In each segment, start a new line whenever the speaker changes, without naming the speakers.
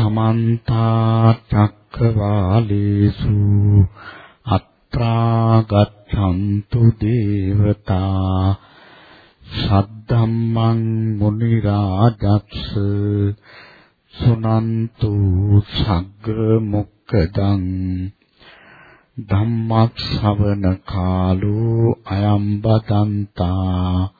සමන්ත චක්කවාලේසු අත්‍රා ගච්ඡන්තු දේවතා සද්ධම්මං මුනි රාජක්ෂ සුනන්තු සග්ග මොක්කදං ධම්මක් ශවන කාලෝ අයම් බදන්තා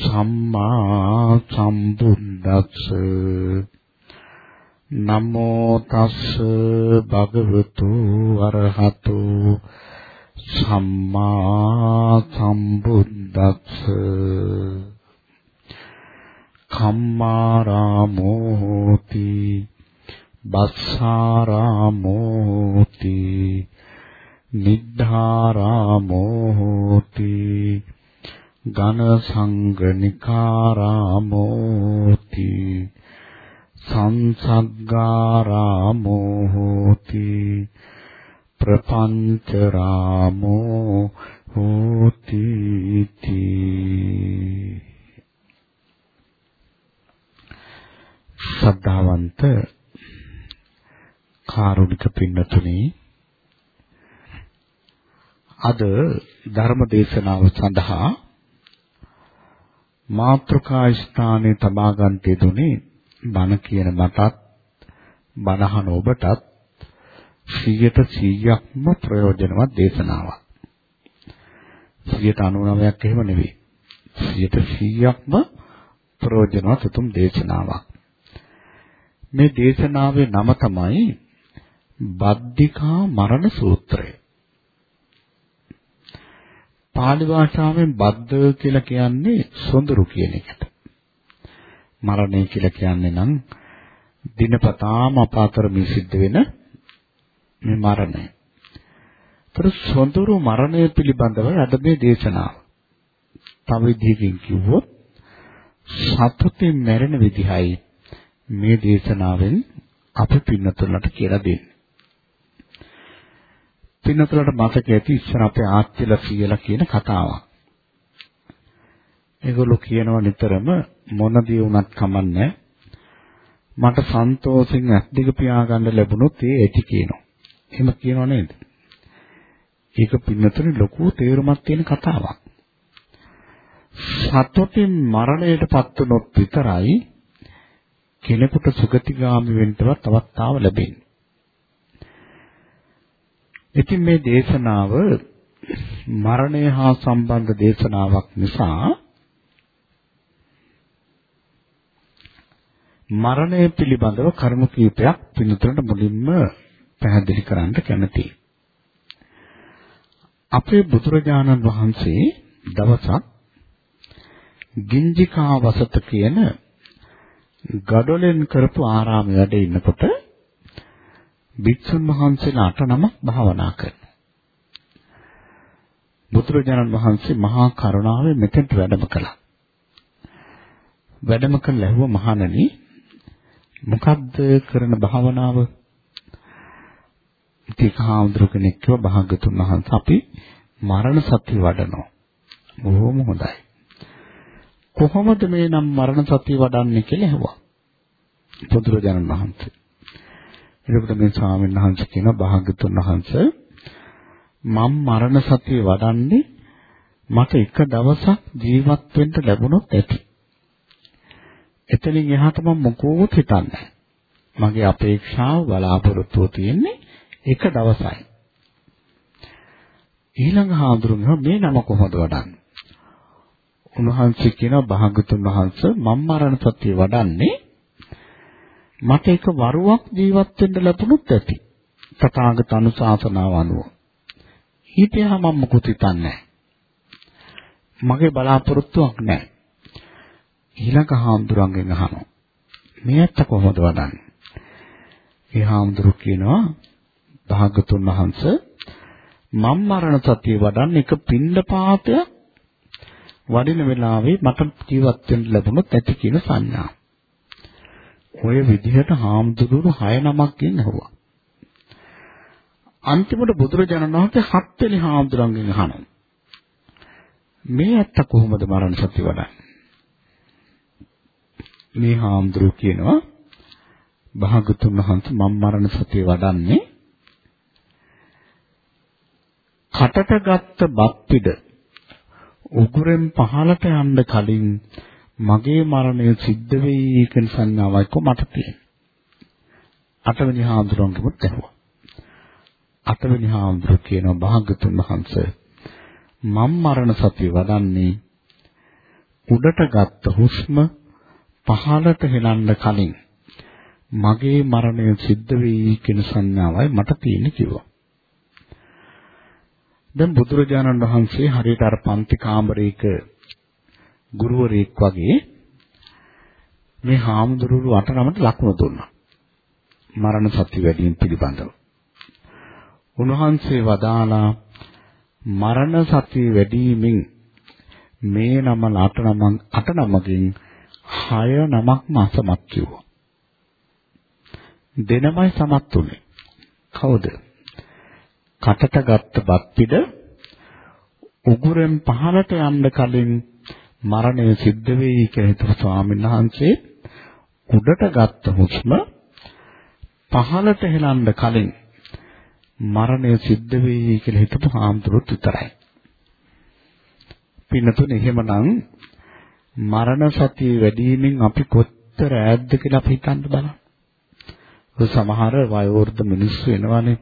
සම්මා සම්බුද්දස්ස නමෝ තස්ස භගවතු අරහතු සම්මා සම්බුද්දස්ස කම්මාරාමෝ හෝති බස්සාරාමෝ හෝති නිද්ධාරාමෝ හෝති ඝන සංගනිකාරාමෝති සංසග්ගාරාමෝ හෝති ප්‍රපංචරාමෝ හෝති සද්ධාවන්ත කාරුණික පින්නතුනි අද ධර්ම දේශනාව සඳහා මාත්‍රකා ස්ථානයේ තබා ගන්නට දුනේ බණ කියන මටත් බණහන ඔබටත් 100%ක්ම ප්‍රයෝජනවත් දේශනාවක්. 99ක් එහෙම නෙවෙයි. 100%ක්ම ප්‍රයෝජනවත් උතුම් දේශනාවක්. මේ දේශනාවේ නම තමයි බද්දිකා මරණ සූත්‍රය. පාලි භාෂාවෙන් බද්ද කියලා කියන්නේ සොඳුරු කියන එකට. මරණය කියලා කියන්නේ නම් දිනපතාම අපාතර මේ සිද්ධ වෙන මේ මරණය. ତර සොඳුරු මරණය පිළිබඳව අද මේ දේශනාව. තව විදිහකින් කිව්වොත් සතුටින් මැරෙන විදිහයි මේ දේශනාවෙන් අපි පින්නතුලට කියලා දෙන්නේ. පින්නතුලට මතක ඇති ඉස්සර අපේ ආච්චිලා කියලා කියන කතාවක්. ඒගොල්ලෝ කියනවා නිතරම මොන දේ වුණත් කමන්නේ මට සන්තෝෂෙන් ඇස් දෙක පියාගන්න ලැබුණොත් ඒ ඇති කියනවා. එහෙම කියනව නේද? ඒක පින්නතුනේ ලොකු තේරුමක් තියෙන කතාවක්. සතුටින් මරණයටපත් වුණොත් විතරයි කෙනෙකුට සුගතිගාමි වෙන්නවත් අවස්ථාව ලැබෙන්නේ. ඉතින් මේ දේශනාව මරණය හා සම්බන්ධ දේශනාවක් නිසා මරණය පිළිබඳව කරුණු කීපයක් පිළිතුරට මුලින්ම පැහැදිලි කරන්න කැමතියි. අපේ බුදුරජාණන් වහන්සේ දවසක් ගින්ජිකා වසත කියන ගඩොලෙන් කරපු ආරාමයේ වැඩ ඉන්නකොට භික්ෂුන් වහන්සේලා අට නමක් භාවනා කරනවා. බුදුරජාණන් වහන්සේ මහා කරුණාවෙන් මෙතෙන්ට වැඩම කළා. වැඩම කළ ලැබුව මහණනි මොකද්ද කරන භාවනාව? ටික හාමුදුරු කෙනෙක් කිව්ව භාගතුන් වහන්සේ අපි මරණ සතිය වඩනවා. බොහොම හොඳයි. කොහොමද මේ නම් මරණ සතිය වඩන්නේ කියලා ඇහුවා. බුදුරජාණන් වහන්සේ. එතකොට මේ ස්වාමීන් වහන්සේ කියනවා භාග්‍යතුන් වහන්සේ මම මරණ සතිය වඩන්නේ මට එක දවසක් ජීවත් වෙන්න ලැබුණොත් ඇති. එතනින් එහාට මම මොකෝත් හිතන්නේ මගේ අපේක්ෂාව බලාපොරොත්තුව තියෙන්නේ එක දවසයි. ඊළඟ හාමුදුරුවෝ මේ නම කොහොමද වඩන්නේ? උන්වහන්සේ කියනවා භාගතුන් වහන්සේ මම මරණ සතිය වඩන්නේ මට එක වරුවක් ජීවත් වෙන්න ලැබුණොත් ඇති. තථාගත අනුශාසනාව අනුව. ඊටයා මම මොකුත් හිතන්නේ මගේ බලාපොරොත්තුවක් නැහැ. ඊළඟ හාමුදුරන්ගෙන් අහනවා. මේ ඇත්ත කොහොමද වඩන්නේ? ඒ හාමුදුරු කියනවා භාගතුන් වහන්සේ මම් මරණ සතිය වඩන්න එක පින්ඳ පාතයක් වඩින වෙලාවේ මට ජීවත් වෙන්න ලැබුණොත් ඇති කියන සංඥා. ඔය විදිහට හාමුදුරුවෝ 6 නමක් ඉන්නවා. අන්තිමට බුදුරජාණන් වහන්සේ හත්වෙනි හාමුදුරන්ගෙන් අහනවා. මේ ඇත්ත කොහොමද මරණ සතිය වඩන්නේ? මේ හාමුදුරුවෝ කියනවා භාගතුන් වහන්සේ මම මරණ සතිය වඩන්නේ කටට ගත්ත බත් පිට උගුරෙන් පහළට යන්න කලින් මගේ මරණය සිද්ධ වෙයි කියන සංඥාවයි කො මට තියෙන්නේ. අටවෙනි හාමුදුරුවන්ගෙමුත් ඇහුවා. අටවෙනි හාමුදුරුවෝ කියනවා භාග්‍යතුන් වහන්සේ මම් මරණ සතිය වඩන්නේ උඩට ගත්ත හුස්ම පහළට හෙලන්න කලින් මගේ මරණය සිද්ධ වෙයි කියන සංඥාවයි මට තියෙන්නේ කිව්වා. දැන් බුදුරජාණන් වහන්සේ හරියට අර පන්ති කාමරයක ගුරුවරයෙක් වගේ මේ හාමුදුරුවෝ අට නමට ලකුණු දුන්නා. මරණ සත්‍ය වැඩිම පිළිබඳව. උන්වහන්සේ වදාලා මරණ සත්‍ය වැඩිමින් මේ නම අට නම අට නමකින් හය නමක්ම අසමත් කිව්වා. දෙනමයි සමත් උනේ. කවුද? කටට ගත්ත බත් පිට උගුරෙන් පහළට යන්න කලින් මරණය සිද්ධ වෙයි කියලා හිතපු ස්වාමීන් වහන්සේ උඩට ගත්ත හුස්ම පහළට හෙලන්න කලින් මරණය සිද්ධ වෙයි කියලා හිතපු හාමුදුරුවෝ විතරයි. පින්නතුනේ එහෙමනම් මරණ සතිය වැඩිවීමෙන් අපි කොච්චර ඈත්ද කියලා අපි හිතන්න බලන්න. සමහර වයෝවෘද්ධ මිනිස්සු එනවානේ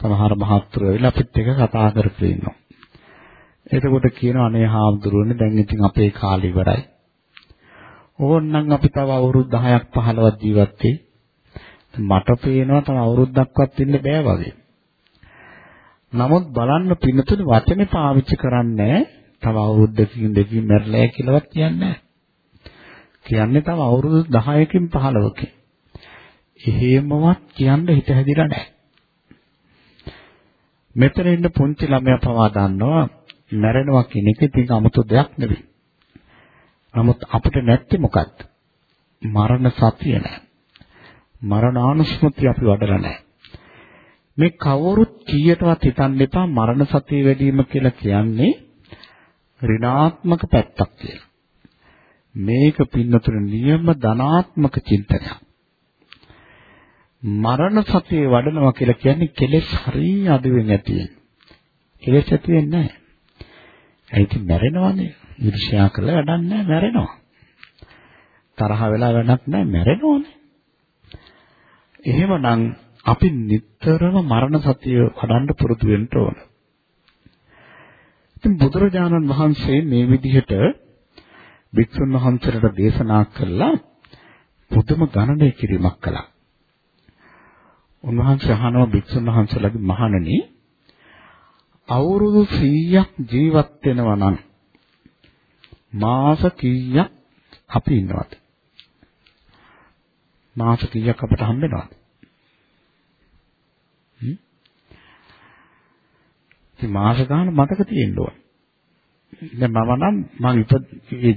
සමහර මහත්තුරු ඇවිල්ලා අපිත් එක්ක කතා කරගෙන ඉන්නවා. එතකොට කියනවා අනේ හාමුදුරුවනේ දැන් ඉතින් අපේ කාලය ඉවරයි. ඕන්නම් අපි තව අවුරුදු 10ක් 15ක් ජීවත් වෙයි. මට පේනවා තව අවුරුද්දක්වත් ඉන්න බෑ වගේ. නමුත් බලන්න පින්නතුනේ වචනේ පාවිච්චි කරන්නේ තව අවුරුද්දකින් දෙකකින් මැරලා කියලාවත් කියන්නේ කියන්නේ තව අවුරුදු 10කින් 15කින්. එහෙමවත් කියන්න හිත හැදිලා නැහැ. මෙතන ඉන්න පුංචි ළමයා පවා දන්නවා මැරෙනවා කියන එක ඉතින් 아무තු දෙයක් නෙවෙයි. නමුත් අපිට නැත්තේ මොකද්ද? මරණ සතිය නැහැ. මරණානුස්මෘතිය අපි වඩලා නැහැ. මේ කවුරුත් කීයටවත් හිතන්න එපා මරණ සතිය වැඩි වීම කියලා කියන්නේ ඍණාත්මක පැත්තක් කියලා. මේක පින්නතුන නියම ධනාත්මක චින්තනයක්. මරණ සතිය වඩනවා කියලා කියන්නේ කෙලෙස් හරිය අඩුවෙන් ඇති වෙන. කෙලෙස් ඇති වෙන්නේ නැහැ. ඒක මැරෙනවනේ. ඊර්ෂ්‍යා කළා වැඩක් නැහැ මැරෙනවා. තරහ වෙලා වැඩක් නැහැ මැරෙනවනේ. එහෙමනම් අපි නිතරම මරණ සතිය වඩන්න පුරුදු වෙන්න ඕන. ඉතින් බුදුරජාණන් වහන්සේ මේ විදිහට භික්ෂුන් වහන්සේලාට දේශනා කළා පුදුම ගණනය කිරීමක් කළා. උන්වහන්සේ අහනවා භික්ෂුන් වහන්සේලාගේ මහණෙනි අවුරුදු 100ක් ජීවත් වෙනවා නම් මාස කීයක් අපි ඉන්නවද? මාස කීයක් අපට හම්බෙනවද? හ්ම්? ඉතින් මාස ගාන මතක තියෙන්න ඕන. දැන් මම නම් මම ඉපද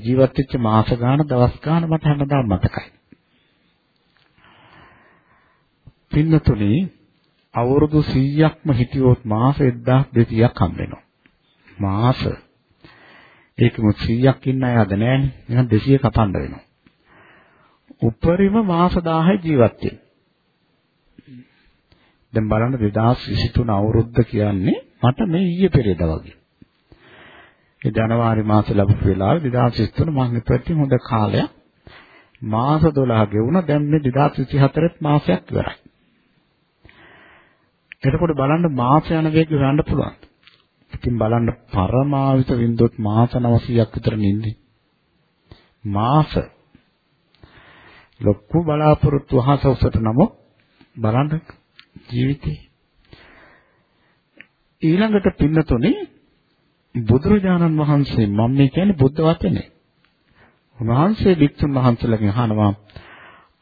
ජීවත් වෙච්ච මාස ගාන දවස් ගාන මට හැමදාම මතකයි. පින්නතුනේ අවුරුදු 100ක්ම හිටියොත් මාස 1200ක් හම්බ වෙනවා. මාස ඒකම 100ක් ඉන්න අය අද නෑනේ. එහෙනම් 200 කපන්න වෙනවා. උපරිම මාස 1000 ජීවත් වෙන්න. දැන් බලන්න 2023 අවුරුද්ද කියන්නේ මට මේ ඊයේ පෙරේද වගේ. ඒ ජනවාරි මාසේ ලැබපු වෙලාවේ 2023 මම හිතුවා හොඳ කාලයක්. මාස 12 ගෙවුණා දැන් මේ 2024 මාසයක් ඉවරයි. එතකොට බලන්න මාස යන වේගය හොයන්න පුළුවන්. ඉතින් බලන්න පරමාවිත වින්දොත් මාස 900ක් විතර නින්නේ. මාස ලොකු බලාපොරොත්තු අහස උසට නම බලන්න ජීවිතේ ඊළඟට පින්නතුනේ බුදුරජාණන් වහන්සේ මම මේ කියන්නේ බුද්ධ වචනේ. උන්වහන්සේ වික්තුන් වහන්සේලාගෙන් අහනවා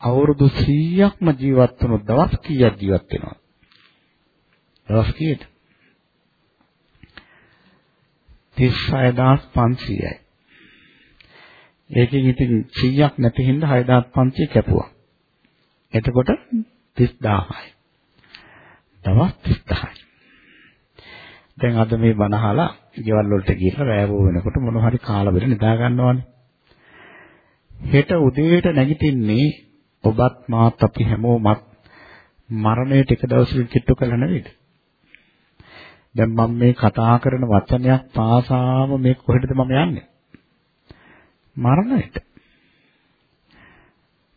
අවුරුදු 100ක්ම ජීවත් වුණොත් දවස් කීයක් ජීවත් වෙනවද? දවස් කීයද? 36500යි. ඒකෙන් ඉතින් 100ක් නැති හින්දා 6500 කැපුවා. එතකොට 30000යි. දවස් 30000යි. දැන් අද මේ බණ අහලා ගෙවල් වලට ගිහලා රෑවෝ වෙනකොට මොන හරි කාලා බෙර නිදා ගන්නවනේ. හෙට උදේට නැගිටින්නේ ඔබත් මාත් අපි හැමෝමත් මරණයට එක දවසකින් කිට්ටු කළ නෙවෙයිද? දැන් මම මේ කතා කරන වචනයක් පාසාම මේ කොහෙටද මම යන්නේ? මරණයට.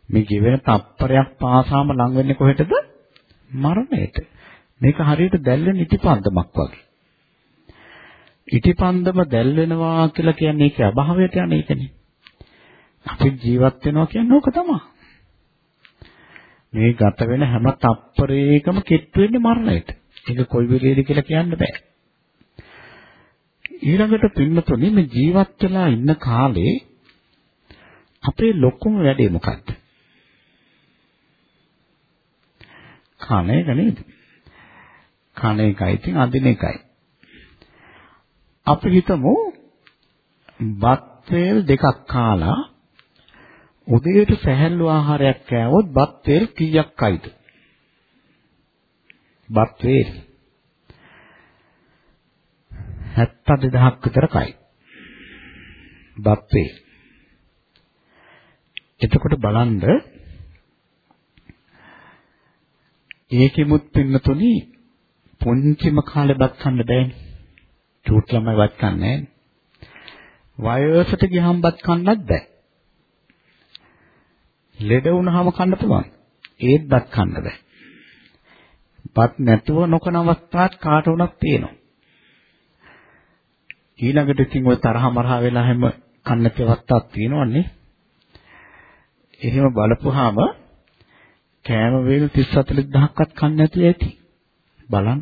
මේ ජීවන තප්පරයක් පාසාම ලං වෙන්නේ කොහෙටද? මරණයට. මේක හරියට දැල්වෙන ඉටිපන්දමක් වගේ. ඉටිපන්දම දැල් වෙනවා කියලා කියන්නේ ඒක අභාවයට යන එකනේ. අපි ජීවත් වෙනවා කියන්නේ ඕක තමයි. මේ ගත වෙන හැම තප්පරයකම කෙට් වෙන්නේ මරණයට. ඒක කොයි වෙලේද කියලා කියන්න බෑ. ඊළඟට පින්නතුනේ මේ ජීවත් වෙලා ඉන්න කාලේ අපේ ලොකුම වැඩේ මොකක්ද? කන එක නේද? කන එකයි ඉතින් අදින එකයි. අපි හිතමු බත් වේල් දෙකක් කාලා උදේට සැහැල්ලු ආහාරයක් කෑවොත් බත් වේල් කීයක් කයිද? බත් වේල් 72000ක් විතර කයි. බත් වේල්. එතකොට බලන්න ඒකෙමුත් පින්නතුනි පුංචිම කාලේ බත් කන්න බෑනේ. චූට් ළමයි වත් කන්නේ වයසට ගියහම බත් කන්නත් බෑ. ලෙඩ වුණාම කන්න පුළුවන්. ඒත් බත් කන්න බෑ. බත් නැතුව නොකන අවස්ථාවක් කාට වුණත් තියෙනවා. ඊළඟට ඉතින් ওই තරහ මරහ වෙලා හැම කන්න අවස්ථාවක් තියෙනවන්නේ. එහෙම බලපුවාම කෑම වේල 30 40000ක්වත් කන්න නැති ඇති. බලන්න.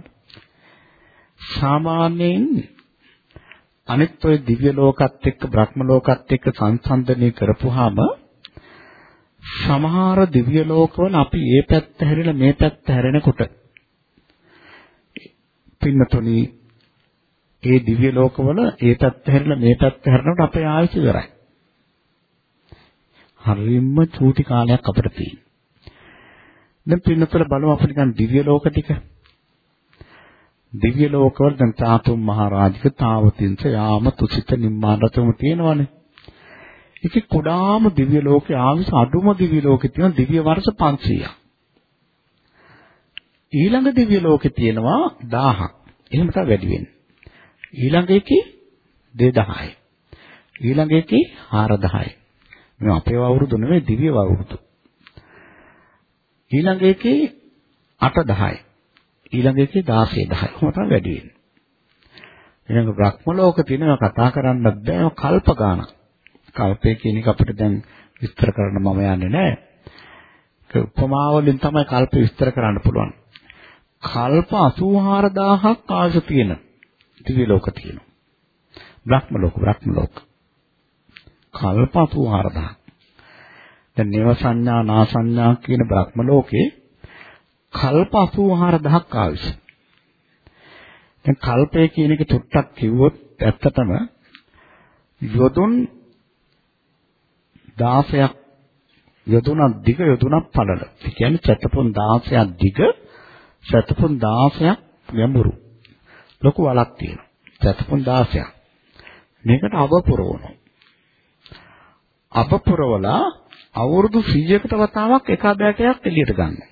සාමාන්‍යයෙන් අනිත් ඔය දිව්‍ය ලෝකත් එක්ක බ්‍රහ්ම ලෝකත් එක්ක සංසන්දනය කරපුවාම සමහර දිව්‍ය ලෝකවල අපි මේ පැත්ත හැරිලා මේ පැත්ත හැරෙනකොට පින්නතුනි ඒ දිව්‍ය ලෝකවල ඒ පැත්ත හැරිලා මේ පැත්ත හැරෙනකොට අපේ ආයුෂ ඉවරයි. හරියම චූටි කාලයක් අපිට තියෙනවා. දැන් පින්නතර බලමු අපිට නිකන් දිව්‍ය ලෝක ටික දිව්‍ය ලෝකවල දැන් තාතුම් මහරජික තාවතින්ස යාම තුසිත නිම්මාන රතම තියෙනවනේ. ඒකේ කුඩාම දිව්‍ය ලෝකේ ආවිස අඩුම දිව්‍ය ලෝකේ තියෙන දිව්‍ය වර්ෂ 500ක්. ඊළඟ දිව්‍ය ලෝකේ තියෙනවා 1000ක්. එහෙම තමයි වැඩි වෙන්නේ. ඊළඟ එකේ 2000යි. ඊළඟ එකේ 4000යි. මේ අපේ අවුරුදු නෙවෙයි දිව්‍ය අවුරුදු. ඊළඟ එකේ 8000යි. ඊළඟ එකේ 16 10 කොහොම තමයි වැඩි වෙන්නේ. ඊළඟ බ්‍රහ්ම ලෝක තියෙනවා කතා කරන්නත් බෑ කල්ප ගානක්. කල්පය කියන එක අපිට දැන් විස්තර කරන්න මම යන්නේ නැහැ. ඒක උපමා වලින් තමයි කල්ප විස්තර කරන්න පුළුවන්. කල්ප 84000ක් ආශ තියෙන දිව්‍ය ලෝක තියෙනවා. බ්‍රහ්ම ලෝක බ්‍රහ්ම ලෝක. කල්ප 84000. දැන් නේව සංඥා නා සංඥා කියන බ්‍රහ්ම ලෝකේ කල්ප 84000ක් ආවිස. දැන් කල්පය කියන එක චුට්ටක් කිව්වොත් ඇත්තටම යොදුන් 16ක් යොදුනක් දිග යොදුනක් පළල. ඒ කියන්නේ චතපොන් 16ක් දිග චතපොන් 16ක් ගැඹුරු. ලොකු වලක් තියෙනවා. චතපොන් 16ක්. මේකට අවපුරවනවා. අපපුරවලා අවුරුදු 100කට වතාවක් එක බෑටයක් එළියට ගන්නවා.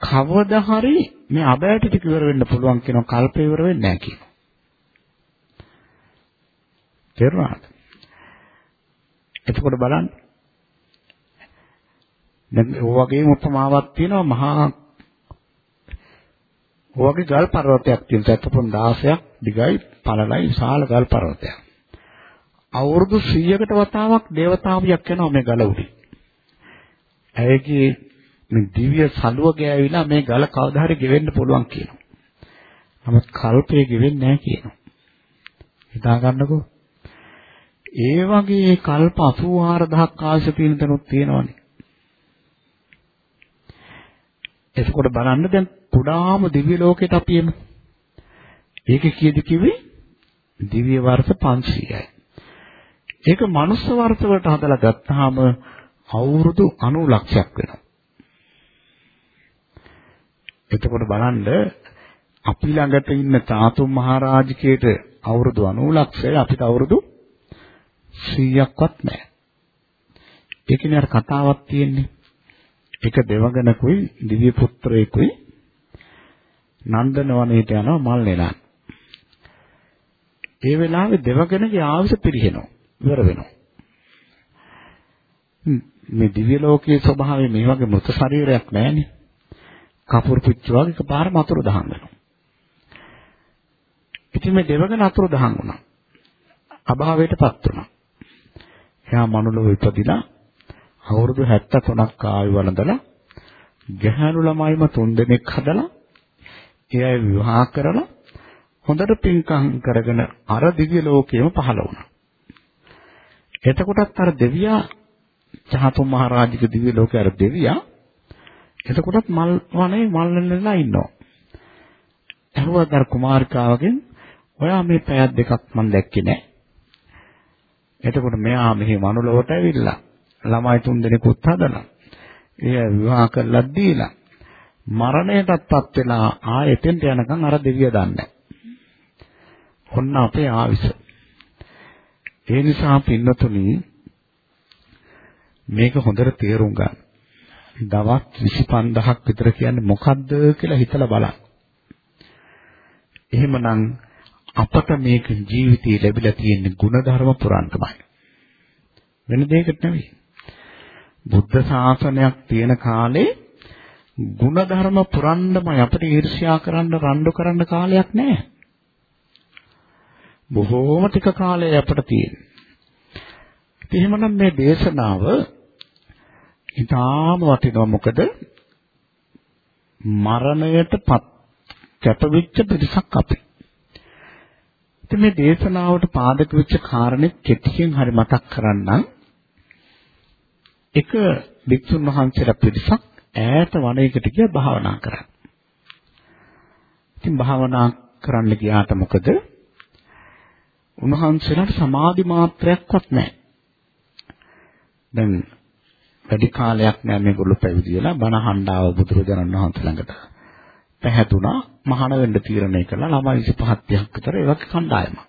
කවදා හරි මේ අබෑට ටික ඉවර වෙන්න පුළුවන් කියන කල්පය ඉවර වෙන්නේ නැහැ කියනවා. තේරුණාද? එතකොට බලන්න. දැන් ඔය වගේම උපමාවක් තියෙනවා මහා ඔයගේ ගල් පර්වතයක් තියෙනවා. සත්පොන් 16ක් දිගයි පළලයි විශාල ගල් පර්වතයක්. අවුරුදු 100කට වතාවක් දේවතාවියක් යනවා මේ ගල උඩින්. ඇයගේ මේ දිව්‍ය සලුව ගෑවිලා මේ ගල කවදා හරි ගෙවෙන්න පුළුවන් කියනවා. නමුත් කල්පය ගෙවෙන්නේ නැහැ කියනවා. හිතා ගන්නකෝ. ඒ වගේ කල්ප 84000ක් ආශ තියෙන තැනුත් තියෙනවනේ. එතකොට බලන්න දැන් කුඩාම දිව්‍ය ලෝකයට අපි එමු. ඒකේ කීයද කිව්වේ? දිව්‍ය වර්ෂ 500යි. ඒක මනුස්ස වර්ෂ වලට හදලා ගත්තාම අවුරුදු 90 ලක්ෂයක් වෙනවා. එතකොට බලන්න අපි ළඟට ඉන්න තාතුම් මහරජකේට අවුරුදු 90 ලක්ෂය අපිට අවුරුදු 100ක්වත් නැහැ. ඒකනේ අර කතාවක් තියෙන්නේ. එක දෙවඟනකුයි දිව්‍ය පුත්‍රයෙකුයි නන්දන වනයේට යනවා මල් නෙලන්න. ඒ වෙලාවේ දෙවඟනගේ ආයුෂ පිරිහෙනවා. ඉවර වෙනවා. මේ දිව්‍ය ලෝකයේ ස්වභාවය මේ වගේ මృత ශරීරයක් නැහැනේ. කපුරු පිච්චු වගේ එකපාරම අතුරු දහන් වෙනවා. ඉතින් මේ දෙවඟන අතුරු දහන් වුණා. අභාවයටපත් වුණා. එයා මනුලොව ඉපදිලා අවුරුදු 73ක් ආයු වළඳලා ගැහැණු ළමයිම තුන් දෙනෙක් හදලා ඒ අය විවාහ කරලා හොඳට පින්කම් කරගෙන අර දිව්‍ය ලෝකෙම පහළ වුණා. එතකොටත් අර දෙවියා චහතුම් මහරජික දිව්‍ය ලෝකයේ අර දෙවියා එතකොටත් මල් වනේ මල් නෙලලා ඉන්නවා. ඇහුවා දර කුමාරිකාවගෙන් ඔයා මේ පැයක් දෙකක් මම දැක්කේ නෑ. එතකොට මෙයා මෙහි මනුලොවට ඇවිල්ලා ළමයි තුන් දෙනෙකුත් හදලා එය විවාහ කරලා දීලා මරණයටත්පත් වෙලා ආයෙතෙන්ට යනකම් අර දෙවිය දන්නේ ඔන්න අපේ ආවිස. ඒ නිසා පින්නතුනි මේක හොඳට තේරුම් ගන්න. දවස් 25000ක් විතර කියන්නේ මොකද්ද කියලා හිතලා බලන්න. එහෙමනම් අපට මේක ජීවිතේ ලැබිලා තියෙන ಗುಣධර්ම පුරාන්තමයි. වෙන දෙයකට නෙවෙයි. බුද්ධ ශාසනයක් තියෙන කාලේ ಗುಣධර්ම පුරන්නමයි අපිට ඊර්ෂ්‍යා කරන්න රණ්ඩු කරන්න කාලයක් නැහැ. බොහෝම ටික කාලයක් අපිට තියෙනවා. එහෙමනම් මේ දේශනාව ඊටාම වටිනවා මොකද මරණයටපත් කැපවිච්ච පිරිසක් අපි. ඉතින් මේ දේශනාවට පාදක වෙච්ච කාරණේ කෙටියෙන් හරි මතක් කරන්නම්. එක භික්ෂුන් වහන්සේලා පිරිසක් ඈත වනයකට ගියා භාවනා කරන්න. ඉතින් භාවනා කරන්න ගියාට මොකද? උන්වහන්සේලාට සමාධි මාත්‍රයක්වත් නැහැ. දැන් වැඩි කාලයක් නෑ මේගොල්ලෝ පැවිදි වෙලා බණ හණ්ඩාව බුදුරජාණන් වහන්සේ ළඟට පැහැදුනා මහාන වෙන්න තීරණය කළා ළමයි 25ක් විතර ඒ වගේ කණ්ඩායමක්.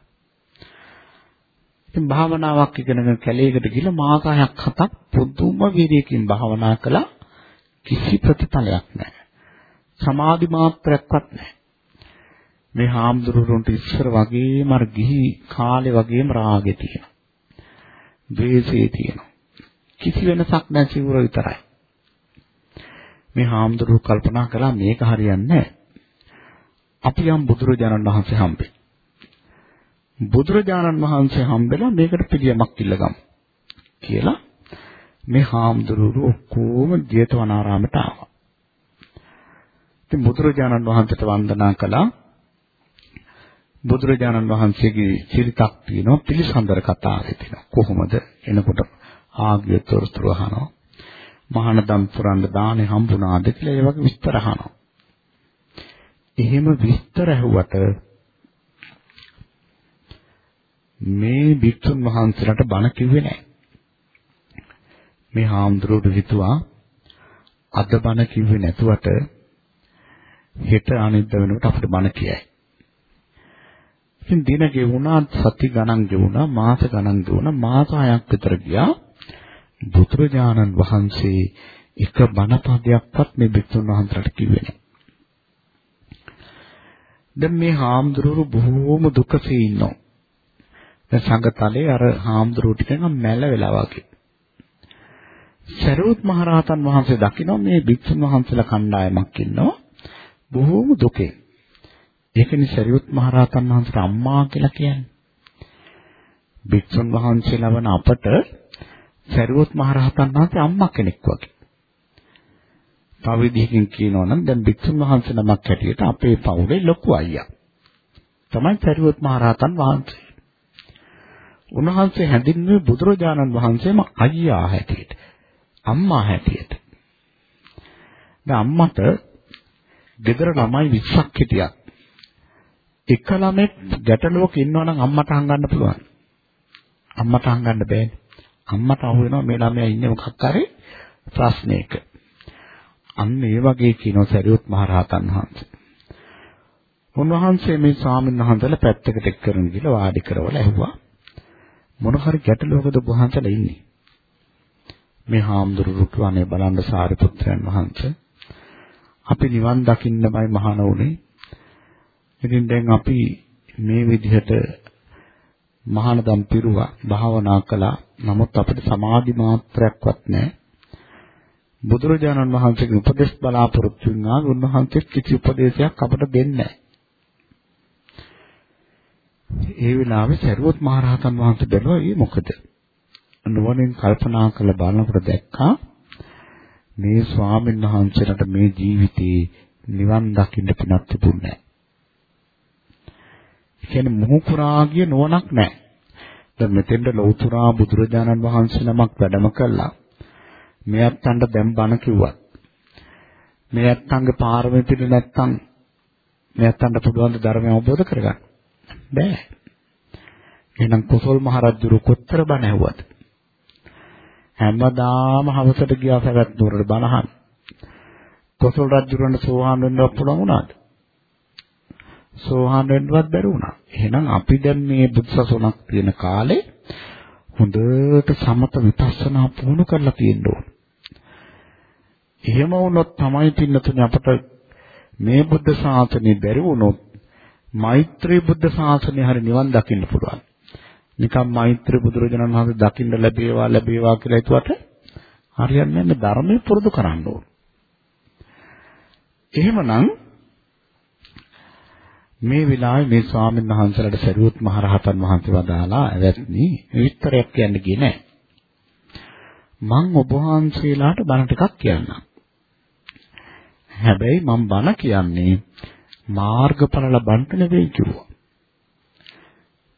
ඉතින් භාවනාවක් ඉගෙනගෙන කැලේකට ගිහලා මාස 6ක් 7ක් පුදුම වීර්යයෙන් භාවනා කළා කිසි ප්‍රතිඵලයක් නැහැ. සමාධි මාත්‍රයක්වත් නැහැ. මේ හාමුදුරුවන්ට ඉස්සර වගේම අර ගිහි කාලේ වගේම රාගෙ තියෙනවා. ද්වේෂය තියෙනවා. කිසි වෙනසක් නැහැ සිවුර විතරයි. මේ හාමුදුරුවෝ කල්පනා කළා මේක හරියන්නේ නැහැ. අපි යම් බුදුරජාණන් වහන්සේ හම්බෙයි. බුදුරජාණන් වහන්සේ හම්බෙලා මේකට පිළියමක් ඉල්ලගමු කියලා මේ හාමුදුරුවෝ ඔක්කොම ජේතවනාරාමයට ආවා. ඉතින් බුදුරජාණන් වහන්සේට වන්දනා කළා. බුදුරජාණන් වහන්සේගේ චරිතක් තියෙනවා පිළිසඳර කතාවේ තියෙනවා. කොහොමද එනකොට ආගිය තොරතුරු අහනවා. මහානදම් පුරන්න දානේ හම්බුණාද කියලා ඒ වගේ විස්තර අහනවා. එහෙම විස්තර ඇහුවට මේ භික්ෂුන් වහන්සේලාට බණ කිව්වේ නැහැ. මේ හාමුදුරුවෝ හිතුවා අද බණ කිව්වේ නැතුවට හෙට අනිද්ද වෙනකොට අපිට බණ කියයි. ඉතින් දින ගෙවුණා සති ගණන් ගෙවුණා මාස ගණන් ගෙවුණා මාස 6ක් විතර ගියා බුදුරජාණන් වහන්සේ එක බණ පදයක්වත් මේ භික්ෂුන් වහන්සේලාට කිව්වේ නැහැ. දැන් මේ හාමුදුරුවෝ බොහෝම දුකසේ ඉන්නවා. දැන් සංගතලේ අර හාමුදුරුවෝ ටික මැල වෙලා වගේ. සරුවත් මහරහතන් වහන්සේ දකිනවා මේ භික්ෂුන් වහන්සේලා කණ්ඩායමක් ඉන්නවා. බොහෝම දුකේ. ඒකනේ සරියුත් මහරහතන් වහන්සේට අම්මා කියලා කියන්නේ. භික්ෂුන් වහන්සේලා වන අපට සරියුත් මහරහතන් වහන්සේ අම්මා කෙනෙක් වගේ. තව විදිහකින් කියනවා නම් දැන් භික්ෂුන් වහන්සේ නමක් හැටියට අපේ පවුලේ ලොකු අයියා. තමයි සරියුත් මහරහතන් වහන්සේ. උන්වහන්සේ හැඳින්වුවේ බුදුරජාණන් වහන්සේම අයියා හැටියට. අම්මා හැටියට. දැන් අම්මට ගෙදර ළමයි 20ක් හිටියා. එක ළමෙක් ගැටලුවක ඉන්නවා නම් අම්මට හංගන්න පුළුවන්. අම්මට හංගන්න බෑනේ. අම්මට අහු වෙනවා මේ ළමයා ඉන්නේ මොකක් කරේ ප්‍රශ්නයක. අන්න ඒ වගේ කියනවා සරියුත් මහ රහතන් වහන්සේ. උන්වහන්සේ මේ ස්වාමීන් වහන්සේලා පැත්තකට එක් කරගෙන ගිහලා වාඩි කරවලා ඇහුවා මොන හරි ගැටලුවකද වහන්සේලා ඉන්නේ? මේ හාමුදුරුවෝ කියන්නේ බලන්න සාරිපුත්‍රයන් වහන්සේ අපි නිවන් දකින්නමයි මහාන උනේ. ඉතින් දැන් අපි මේ විදිහට මහානදම් පිරුවා භාවනා කළා. නමුත් අපිට සමාධි මාත්‍රයක්වත් නැහැ. බුදුරජාණන් වහන්සේගේ උපදේශ බලාපොරොත්තු වුණා. උන්වහන්සේ කිසි උපදේශයක් අපට දෙන්නේ නැහැ. ඒ වෙලාවේ සරුවත් මහරහතන් වහන්සේ බැලුවා ඒ මොකද? නුවණින් කල්පනා කරලා බලනකොට දැක්කා මේ ස්වාමීන් වහන්සේලාට මේ ජීවිතේ නිවන් දකින්න පිනක් තිබුණේ නැහැ. ඒ කියන්නේ මොහු පුරා ගිය නුවණක් නැහැ. දැන් මෙතෙන්ට ලෞතුරා බුදුරජාණන් වහන්සේ නමක් වැඩම කළා. මේ අත්තන්ට දැන් බණ කිව්වත් මේ අත්තන්ගේ පාරමී පිළ නැත්තම් මේ අත්තන්ට පුළුවන් ධර්මය අවබෝධ කරගන්න. බෑ. එහෙනම් කුසල් මහරජුරු කොච්චර බණ ඇහුවද? හැමදාම හවසට ගියා සගත් නුවරට බණහන්. කුසල් රජුරන්ට සෝහාන් වෙන්නවත් පුළුවන් වුණාද? සෝහාන් වෙන්නවත් බැරි වුණා. එහෙනම් අපි දැන් මේ බුද්ධසසුනක් තියෙන කාලේ හොඳට සමත විපස්සනා පුහුණු කරලා තියෙන්න ඕන. එහෙම වුණොත් තමයි පින්නතුනේ අපට මේ බුද්ධ ශාසනය බැරි වුණොත් මෛත්‍රී බුද්ධ ශාසනය හරි නිවන් දකින්න පුළුවන්. නිකම් මෛත්‍රී බුදුරජාණන් වහන්සේ දකින්න ලැබේවා ලැබේවා කියලා හිතුවට හරියන්නේ නැහැ ධර්මයේ පුරුදු කරන්න ඕන. එහෙමනම් මේ වෙලාවේ මේ ස්වාමීන් වහන්සේලාට සරියුත් මහ රහතන් වහන්සේ වදාලා ඇවැත්නි විස්තරයක් කියන්න ගියේ නැහැ. මං ඔබ වහන්සේලාට බණ ටිකක් කියන්නම්. හැබැයි මම බණ කියන්නේ මාර්ගඵල ලබන්න නෙවෙයි කිව්වා.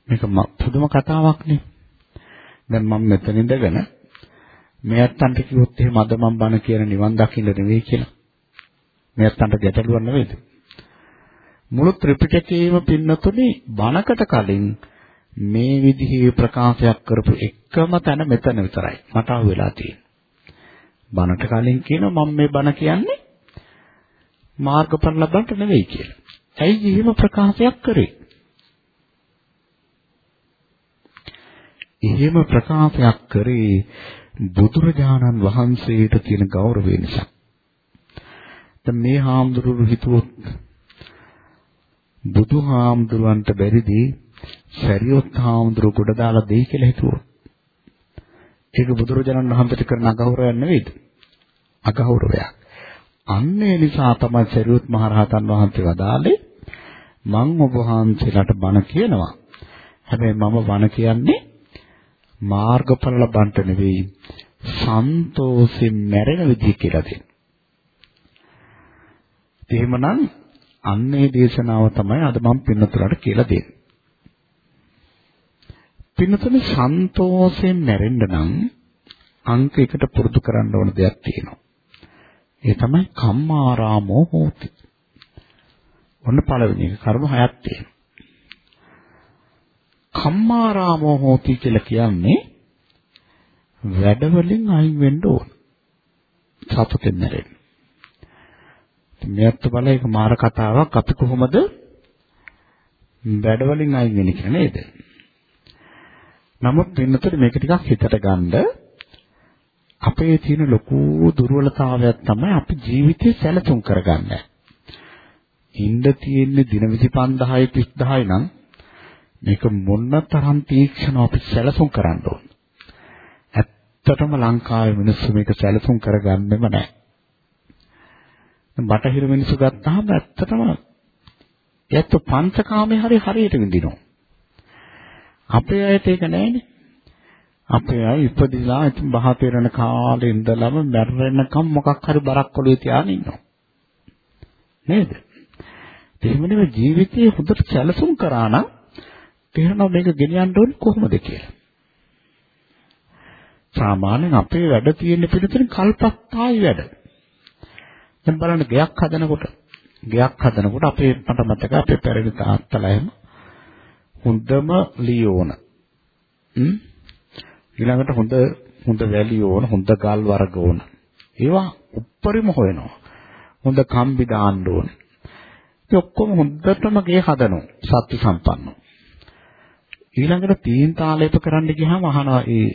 මේක පුදුම කතාවක් නේ. දැන් මම මෙතන ඉඳගෙන මේ අත්තන්ට කිව්වොත් එහෙම අද මම බණ කියන නිවන් දකින්න නෙවෙයි කියලා. මේ අත්තන්ට ගැටලුවක් නෙවෙයිද? මුළු ත්‍රිපිටකයේම පින්නතුනේ බණකට කලින් මේ විදිහේ ප්‍රකාශයක් කරපු එකම තැන මෙතන විතරයි. මට අහු වෙලා තියෙන්නේ. බණට කලින් කියනවා මම මේ බණ කියන්නේ මාර්ගඵල ලබන්න නෙවෙයි කියලා. ඇයි එහෙම ප්‍රකාශයක් කරේ? එහෙම ප්‍රකාශයක් කරේ බුදුරජාණන් වහන්සේට තියෙන ගෞරවය නිසා. දැන් මේ හාමුදුරුවෝ හිතුවොත් බුදුහාමුදුරුවන්ට බැරිදී සරියොත් හාමුදුරුවෝ ගොඩ දාලා දෙයි කියලා හිතුවොත්. ඒක බුදුරජාණන් වහන්සේට කරන අගෞරවයක් නෙවෙයිද? අගෞරවයක්. අන්නේ නිසා තමයි සරියොත් මහරහතන් වහන්සේ වදාළේ මං ඔබ වහන්සේලාට බණ කියනවා. හැබැයි මම බණ කියන්නේ මාර්ගඵල ලබන්න නෙවෙයි සන්තෝෂෙන් මැරෙන විදිහ කියලා දෙන්න. එහෙමනම් අන්නේ දේශනාව තමයි අද මම පින්නතුලට කියලා දෙන්නේ. පින්නතුනේ සන්තෝෂයෙන් මැරෙන්න නම් අංක එකට පුරුදු කරන්න ඕන දෙයක් තියෙනවා. ඒ තමයි කම්මාරාමෝ හෝති. ඔන්න පළවෙනි එක කර්ම හයක් තියෙනවා. කම්මාරාමෝ හෝති කියලා කියන්නේ වැඩ වලින් අයින් වෙන්න ඕන. සතුටෙන් නැරෙන්න. මේත් බල ඒක මාර කතාවක් අපි කොහොමද වැඩ වලින් අයින් වෙන්නේ කියලා නේද? නමුත් වෙනතර මේක ටිකක් හිතට ගන්න අපේ තියෙන ලොකු දුර්වලතාවයක් තමයි අපි ජීවිතේ සැලසුම් කරගන්න. ඉන්න තියෙන්නේ දින 25000යි 30000යි නම් මේක මොන තරම් තීක්ෂණව අපි සැලසුම් කරන්න ඕන. ඇත්තටම ලංකාවේ මිනිස්සු මේක සැලසුම් කරගන්නෙම නැහැ. බටහිර මිනිස්සු ගත්තාම ඇත්තටම ඒත් පංචකාමයේ හරි හරියට විඳිනවා. අපේ අයට ඒක නැහැනේ. අපේ අය ඉපදිලා ඉතින් බහ පෙරණ කාලේ ඉඳලම මැරෙන්නකම් මොකක් හරි බරක් ඔළුවේ තියාගෙන ඉන්නවා. නේද? එහෙම නෙවෙයි ජීවිතයේ හොඳට සැලසුම් කරා නම් තේරෙනවා මේක ගෙනියන්න ඕනේ කොහොමද කියලා. සාමාන්‍යයෙන් අපේ වැඩ තියෙන පිළිතුරෙන් කල්පත්තායි වැඩ. දැන් බලන්න ගයක් හදනකොට ගයක් හදනකොට අපේ මට මතක අපේ පෙරේද තාත්තලා එහෙම හොඳම ලියෝන. හ්ම්? ඊළඟට හොඳ හොඳ වැලි ඕන හොඳ ගල් වර්ග ඕන ඒවා උප්පරිම හොයනවා. හොඳ කම්බි දාන්න ඕන. ඒ ඔක්කොම හොඳටම ගේ හදනවා. සත්‍ය සම්පන්නව. ඊළඟට තීන් තාලේප කරන්න ගියාම අහනවා ඒ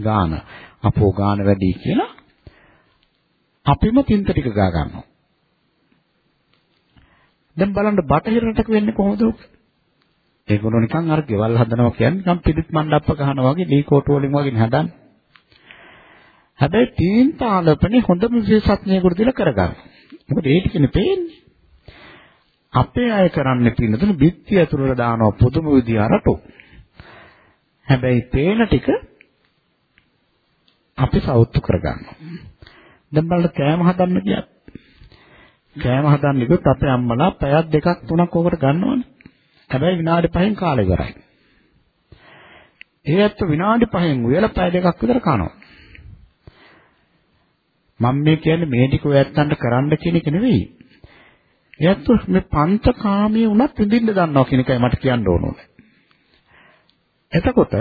ගාන අපෝ ගාන වැඩි කියලා අපිම තින්ත ටික ගා ගන්නවා දැන් බලන්න බටහිර රටක වෙන්නේ කොහොමද උක? ඒගොල්ලෝ නිකන් අර ගෙවල් හදනවා කියන්නේ නිකන් පිළිත් මණ්ඩප්ප ගහනවා වගේ දී කෝටු වලින් වගේ හදන්නේ. හැබැයි තීන් තාලපනේ හොඳම විශේෂඥයෙකුට දීලා කරගන්න. මොකද ඒ ටිකනේ පේන්නේ. අපේ අය කරන්නේ පින්නතුන බිත්ති ඇතුළට දානවා පුදුම විදිය අරටු. හැබැයි පේන ටික අපි සෞතු කරගන්නවා. දැන් බලන්න කෑම හදන්න කියත් කෑම හදන්න ගියොත් අපේ අම්මලා පැයක් දෙකක් තුනක් ඕකට ගන්නවනේ. හැබැයි විනාඩි 5න් කාලේ ඉවරයි. ඒ ඇත්ත විනාඩි 5න් උයලා පැය දෙකක් විතර කනවා. මම මේ කියන්නේ මේ ටික ඔයත්තන්ට කරන්න කියන එක නෙවෙයි. එයත් මේ පංචකාමයේ උනත් විඳින්න දන්නවා කියන එකයි මට කියන්න ඕනේ. එතකොට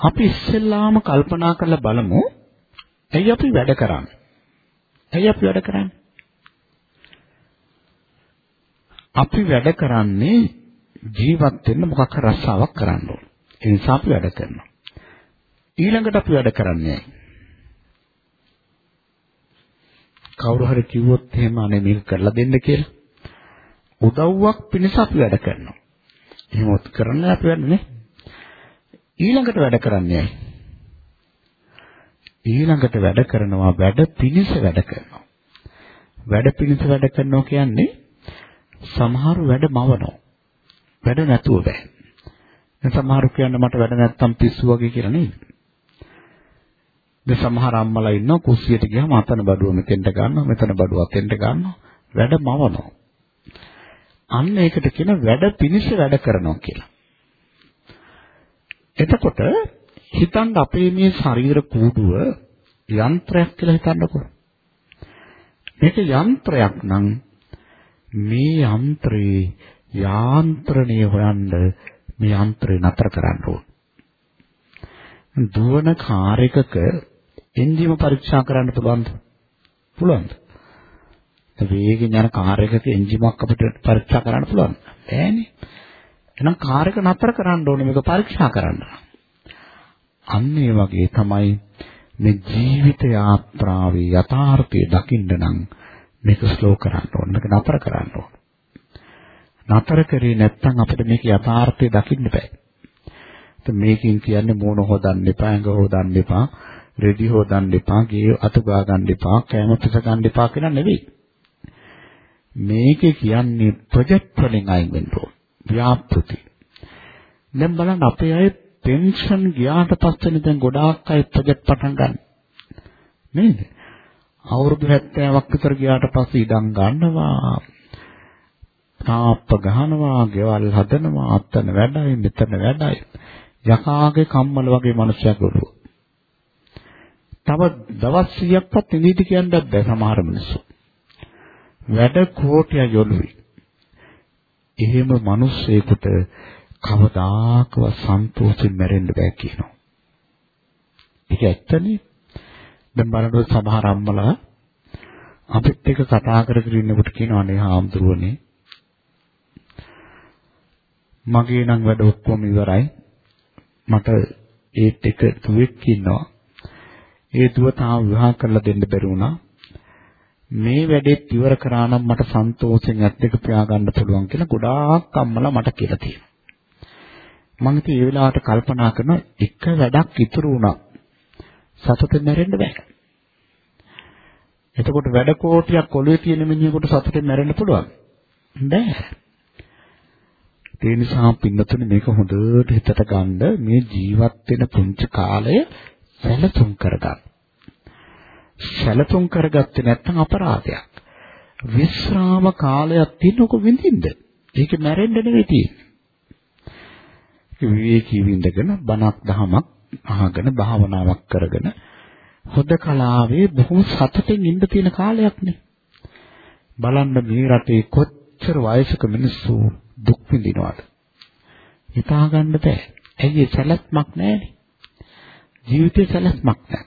අපි ඉස්සෙල්ලාම කල්පනා කරලා බලමු ඇයි අපි වැඩ කරන්නේ? ඇයි අපි වැඩ කරන්නේ? අපි වැඩ කරන්නේ ජීවත් වෙන්න මොකක් හරි රස්සාවක් කරන්න ඕන. ඒ නිසා අපි වැඩ කරනවා. ඊළඟට අපි වැඩ කරන්නේ කවුරු හරි කිව්වොත් එහෙම අනේ මේක කරලා දෙන්න කියලා. උදව්වක් පිණිස අපි වැඩ කරනවා. එහෙමත් කරන්නේ අපි වැඩනේ. ඊළඟට වැඩ කරන්නේ ඊළඟට වැඩ කරනවා වැඩ පිණිස වැඩ කරනවා. වැඩ පිණිස වැඩ කරනවා කියන්නේ සමහර වැඩ මවනවා. වැඩ නැතුව බෑ. දැන් සමහරු කියන්නේ මට වැඩ නැත්තම් පිස්සු වගේ කියලා නෙවෙයි. දැන් සමහර අම්මලා ඉන්නවා කුස්සියට ගියාම අතන බඩුව මෙතෙන්ට ගන්නවා මෙතන බඩුව අතෙන්ට ගන්නවා වැඩ මවනවා. අන්න ඒකට කියන වැඩ පිනිස වැඩ කරනවා කියලා. එතකොට හිතන්න අපේ මේ ශරීර කූඩුව යන්ත්‍රයක් කියලා හිතන්නකෝ. මේක යන්ත්‍රයක් නම් මේ යන්ත්‍රේ යාන්ත්‍රණය හොයන්න මේ යන්ත්‍රේ නතර කරන්න ඕන. දුවන කාර් එකක එන්ජිම පරීක්ෂා කරන්න පුළුවන්ද? පුළුවන්ද? වේගෙන් යන කාර් එකක එන්ජිමක් අපිට පරීක්ෂා කරන්න පුළුවන්ද? බෑනේ. එහෙනම් කාර් එක නතර කරන්න ඕනේ මේක පරීක්ෂා කරන්න. අන්න ඒ වගේ තමයි මේ ජීවිත යාත්‍රාවේ යථාර්ථය දකින්න නම් මේක ස්ලෝ කරන්න ඕන. මේක නතර කරන්න ඕන. නතර කරේ නැත්නම් අපිට මේක යථාර්ථය දකින්න බෑ. මේකෙන් කියන්නේ මූණ හොදන්න එපා, ඇඟ හොදන්න එපා, රෙදි හොදන්න එපා, ගේ අතු ගා ගන්න එපා, කැම පිස ගන්න එපා කියලා නෙවෙයි. මේකේ කියන්නේ ප්‍රොජෙක්ට් වලින් අයින් වෙන්න ඕන. ව්‍යාපෘති. දැන් බලන්න අපේ අය පෙන්ෂන් ගියාට පස්සේ දැන් ගොඩාක් අය ප්‍රොජෙක්ට් පටන් ගන්න. නේද? අවුරුදු 70ක් විතර ගියාට පස්සේ ඉඩම් ගන්නවා. තාප්ප ගහනවා, ගෙවල් හදනවා, අත්තන වැඩයි, මෙතන වැඩයි. යකාගේ කම්මල වගේ මිනිස්සුයක් ඔළුව. තව දවස් 100ක්වත් ඉඳීද කියන්නත් බැහැ සමහර මිනිස්සු. වැඩ කෝටිය යොළුයි. එහෙම මිනිස්සෙකුට කවදාකවත් සන්තෝෂෙන් මැරෙන්න බෑ කියනවා. ඒක ඇත්තනේ. දැන් බලනකොට සමහර අම්මලා අපිත් එක්ක කතා කරගෙන ඉන්නකොට කියනවා නේ හාමුදුරුවනේ මගේ නම් වැඩ ඔක්කොම ඉවරයි මට ඒත් එක දුවෙක් ඉන්නවා ඒ දුව තාම විවාහ කරලා දෙන්න බැරි වුණා මේ වැඩේත් ඉවර කරා නම් මට සන්තෝෂෙන් ඇත් දෙක පියාගන්න පුළුවන් කියලා ගොඩාක් අම්මලා මට කියලා තියෙනවා මම ඉතින් ඒ වෙලාවට කල්පනා කරන එක වැඩක් ඉතුරු වුණා සතුටෙන් මැරෙන්න බෑ. එතකොට වැඩ කෝටියක් ඔළුවේ තියෙන මිනිහෙකුට සතුටෙන් මැරෙන්න පුළුවන්. බෑ. ඒ නිසා පින්නතුනේ මේක හොඳට හිතට ගන්න මේ ජීවත් වෙන පුංචි කාලය සැලසුම් කරගන්න. සැලසුම් කරගත්තේ නැත්නම් අපරාධයක්. විශ්‍රාම කාලයක් තියෙනකො විඳින්න. ඒක මැරෙන්න නෙවෙයි තියෙන්නේ. විවේකී විඳගෙන බණක් දහමක් අහගෙන භාවනාවක් කරගෙන හොදකලාවේ බොහොම සතුටින් ඉන්න තියෙන කාලයක් නේ. බලන්න මේ රටේ කොච්චර වයසක මිනිස්සු දුක් විඳිනවද? හිතා ගන්න බෑ. ඇයි සැලැස්මක් නැහැනේ. ජීවිතේ සැලැස්මක් නැහැ.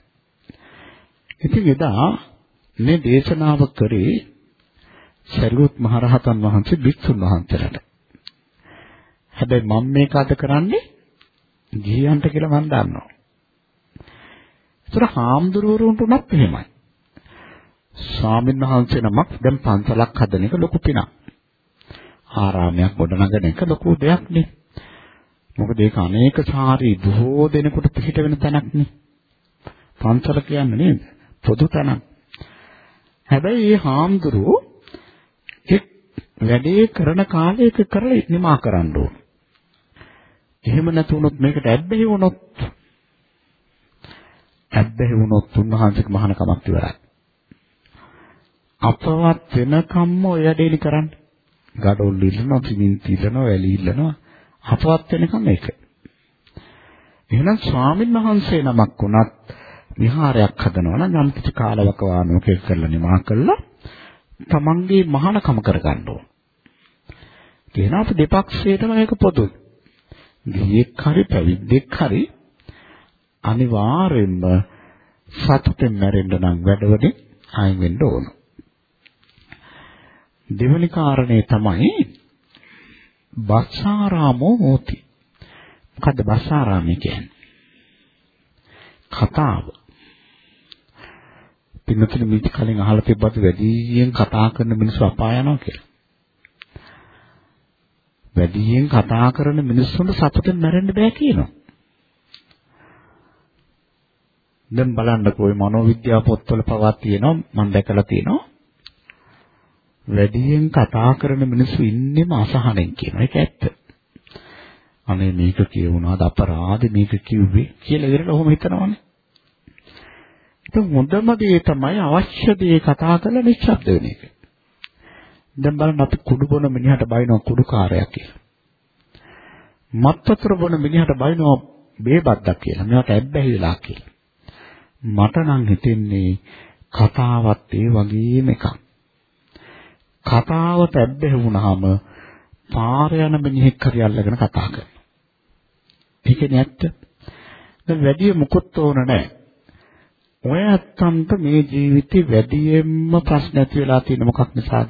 ඉතින් එදා මේ දේශනාව කරේ සරියුත් මහරහතන් වහන්සේ භික්ෂුන් වහන්සේලාට. හැබැයි මම මේක අද කරන්නේ ගිහියන්ට කියලා මම දන්නවා. ඒතර හාමුදුරුවරුන්ට උනත් එහෙමයි. ස්වාමීන් වහන්සේ නමක් දැන් පන්සලක් හදන එක ලොකු පිනක්. ආරාමයක් ගොඩනගන එක ලොකු දෙයක් නේ. මොකද ඒක අනේක සාරි බොහෝ දෙනෙකුට පිහිට වෙන තැනක් නේ. පන්සල කියන්නේ නේද? පොදු තැනක්. හැබැයි මේ හාමුදුරුවෝ එක් වැඩේ කරන කාලයක කරලා නිමා කරන්න ඕන. එහෙම නැතුනොත් මේකට ඇබ්බැහි වුණොත් ඇබ්බැහි වුණොත් උන්වහන්සේක මහාන කමක් ඉවරයි. අපවත් වෙනකම්ම ඔය වැඩේලි කරන්නේ. ගඩොල් ඉල්ලනවා, සිමින්ති ඉල්ලනවා, වැලි ඉල්ලනවා. අපවත් වෙනකම් ඒක. එහෙනම් ස්වාමීන් වහන්සේ නමක් වුණත් විහාරයක් හදනවා නම් යම් කිසි කාලවක වානුවක කරලා නිමා කළා තමන්ගේ මහානකම කරගන්න ඕන. කියන අප දෙපක්ෂයටම මේක පොදුයි. ගියෙක් හරි පැවිද්දෙක් හරි අනිවාර්යෙන්ම සතුටෙන් මැරෙන්න නම් වැඩවලින් අයින් වෙන්න ඕන. දෙවැනි කාරණේ තමයි බස්සාරාමෝ හෝති. මොකද්ද බස්සාරාමය කියන්නේ? කතාව. පින්නතුනි මිත් කලින් අහලා තිබ්බත් වැඩියෙන් කතා කරන මිනිස්සු අපාය යනවා කියලා. වැඩියෙන් කතා කරන මිනිස්සුන්ට සතුටෙන් මැරෙන්න බෑ කියනවා. දැන් බලන්නකෝ මේ මනෝවිද්‍යාව පොත්වල පවා තියෙනවා මම දැකලා තියෙනවා. වැඩියෙන් කතා කරන මිනිස්සු ඉන්නේම අසහනෙන් කියනවා. ඒක ඇත්ත. අනේ මේක කියවුණාද අපරාධ මේක කිව්වේ කියලා ඉතින් ඔහොම හිතනවනේ. ඉතින් හොඳම දේ තමයි අවශ්‍ය දේ කතා කරලා නිශ්ශබ්ද වෙන එක. දැන් බලන්න අපි කුඩු බොන මිනිහට බයිනවා කුඩුකාරයා කියලා. මත් වතුර බොන මිනිහට බයිනවා බේබද්දක් කියලා. මේවට ඇබ්බැහි වෙලා කියලා. මට නම් හිතෙන්නේ කතාවත් ඒ වගේම එකක්. කතාවට ඇබ්බැහි වුණාම පාර යන මිනිහෙක් හරි අල්ලගෙන කතා කරනවා. ඒකනේ ඇත්ත. දැන් වැඩි මුකුත් ඕන නැහැ. ඔය ඇත්තන්ට මේ ජීවිතේ වැඩියෙන්ම ප්‍රශ්න ඇති වෙලා තියෙන මොකක් නිසාද?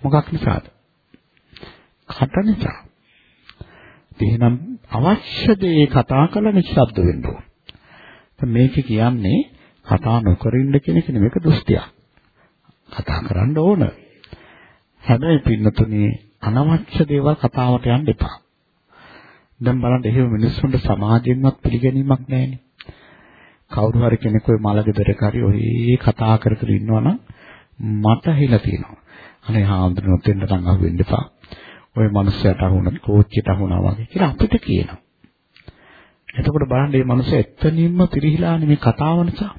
මොකක් නිසාද? කට නිසා. එහෙනම් අවශ්‍ය දේ කතා කරලා නිශ්ශබ්ද වෙන්න ඕන. මේක කියන්නේ කතා නොකර ඉන්න කෙනෙක් නෙමෙයි මේක දෘෂ්ටියක්. කතා කරන්න ඕන. හැබැයි පින්නතුනේ අනවශ්‍ය දේවල් කතාවට යන්න එපා. දැන් බලන්න එහෙම මිනිස්සුන්ට සමාජයෙන්වත් පිළිගැනීමක් නැහැනේ. කවුරු හරි කෙනෙක් ওই මලගෙදරක හරි ඔය කතා කර කර ඉන්නවනම් මට හිලා තියෙනවා. අනේ හාමුදුරුවෝ දෙන්න නම් අහුවෙන්න එපා. ওই මනුස්සයාට අහුණත් කෝච්චියට අහුණා වගේ කියලා අපිට කියනවා. එතකොට බලන්න මේ මනුස්සය එතනින්ම පිරිහිලානේ මේ කතාව නිසා.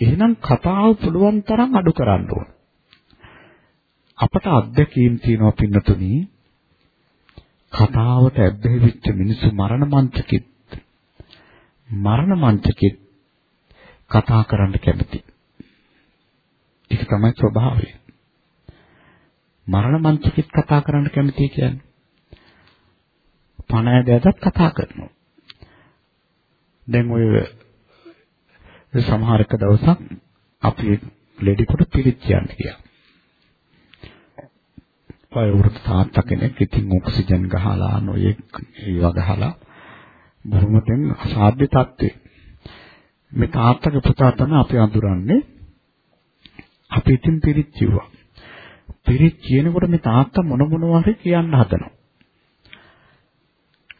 එහෙනම් කතාව පුළුවන් තරම් අඩු කරන්න ඕන. අපට අත්දැකීම් තියෙනවා පින්නතුනි. කතාවට ඇබ්බැහි වෙච්ච මිනිස්සු මරණ මංචකෙත් මරණ මංචකෙත් කතා කරන්න කැමති. ඒක තමයි ස්වභාවය. මරණ මංචකෙත් කතා කරන්න කැමති කියන්නේ. පණ ඇදයටත් කතා කරනවා. දැන් ඔය සමහරක දවසක් අපි ලෙඩි කොට පිළිත් කියන්න ගියා. වයෝවෘද්ධ තාත්තා කෙනෙක් ඉතින් ඔක්සිජන් ගහලා නොයෙක් ඒවා ගහලා බොහොම දැන් අසාධ්‍ය තත්ත්වේ. මේ තාත්තගේ පුතා තමයි අපි අඳුරන්නේ. අපි ඉතින් පිළිත් කිව්වා. පිළිත් කියනකොට මේ තාත්තා මොන මොනවා හරි කියන්න හදනවා.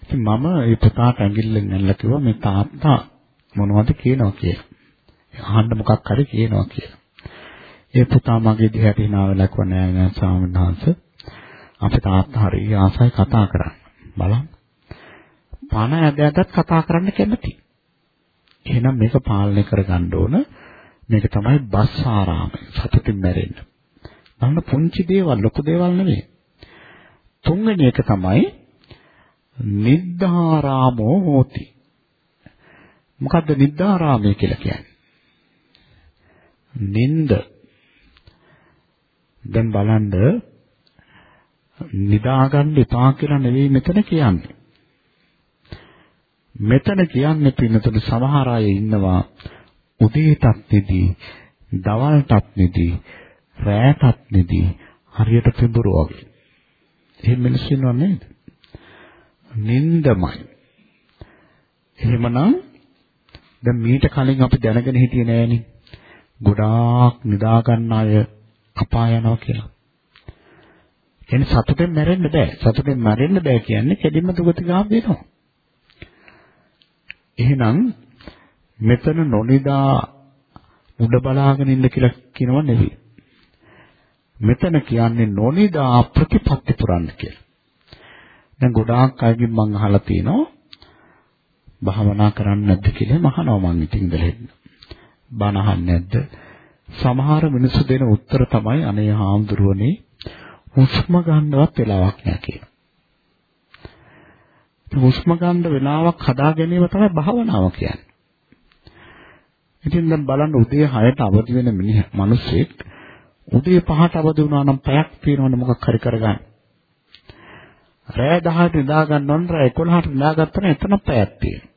ඉතින් මම ඒ පුතාට ඇඟිල්ලෙන් ඇල්ල කිව්වා මේ තාත්තා මොනවද කියනවා කියලා. අහන්න මොකක් හරි කියනවා කියලා. ඒ පුතා මගේ දිහාට hina වෙලා කිව්වා නෑ නෑ ස්වාමීන් වහන්සේ අපේ තාත්තා හරි ආසයි කතා කරන්න. බලන්න. පණ ඇදයටත් කතා කරන්න කැමති. එහෙනම් මේක පාලනය කරගන්න ඕන. මේක තමයි බස් ආරාමය. සතුටින් මැරෙන්න. බලන්න පුංචි දේවල් ලොකු දේවල් නෙවෙයි. තුන්වෙනි එක තමයි නිද්දාරාමෝ හෝති. මොකද්ද නිද්දාරාමය කියලා කියන්නේ? නිନ୍ଦ දැන් බලන්න නිදාගන්න එපා කියලා නෙවෙයි මෙතන කියන්නේ. මෙතන කියන්නේ පින්නතුනේ සමහර අය ඉන්නවා උදේටත් නිදි, දවල්ටත් නිදි, රැටත් නිදි හරියට පිඹුරු වගේ. එහෙම මිනිස්සු ඉන්නව නේද? නින්දමයි. එහෙමනම් දැන් මීට කලින් අපි දැනගෙන හිටියේ නෑනේ. ගොඩාක් නිදා ගන්න අය අපාය යනවා කියලා. එන්නේ සතුටෙන් මැරෙන්න බෑ. සතුටෙන් මැරෙන්න බෑ කියන්නේ කෙලින්ම දුගතිගාම වෙනවා. එහෙනම් මෙතන නොනිදා උඩ බලාගෙන ඉන්න කියලා කියනව නෙවෙයි. මෙතන කියන්නේ නොනිදා ප්‍රතිපත්ති පුරන්න කියලා. දැන් ගොඩාක් අයගෙන් මම අහලා තියෙනවා භාවනා කරන්නේ නැද්ද කියලා මහනවා මං ඉතින් ඉඳලා ඉන්න. බණ අහන්නේ නැද්ද? සමහර මිනිස්සු දෙන උත්තර තමයි අනේ හාමුදුරුවනේ හුස්ම ගන්නවත් වෙලාවක් නැහැ කියලා. හුස්ම ගන්න වෙලාවක් හදා ගැනීම තමයි භාවනාව කියන්නේ. ඉතින් දැන් බලන්න උදේ 6ට අවදි වෙන මිනිහ මිනිස්සෙක් උදේ 5ට අවදි වුණා නම් පැයක් පිරවන්න මොකක් හරි කරගන්න. රෑ 10ට නිදා ගන්නවන් රෑ 11ට නිදාගත්තා නම් එතන පැයක් තියෙනවා.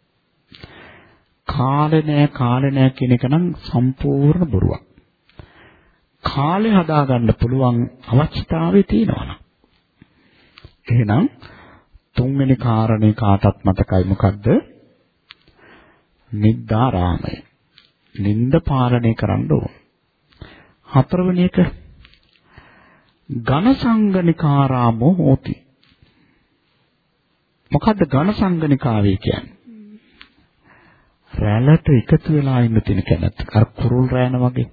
කාලේ නෑ කාලේ නෑ කියන එක නම් සම්පූර්ණ බොරුවක්. කාලේ හදාගන්න පුළුවන් අවශ්‍යතාවය තියෙනවා. එහෙනම් තුන්වෙනි කාරණේ කාටත් මතකයි මොකද්ද? නිද්දාරාමය. නිନ୍ଦ පාලනය කරන්න ඕන. හතරවෙනි එක ඝන සංගනිකාරාමෝ හෝති. මොකද්ද ඝන සංගනිකාවේ කියන්නේ? රැළට එකතු වෙලා ඉන්න තියෙන කැමැත්ත. අර කුරුල් රෑන වගේ.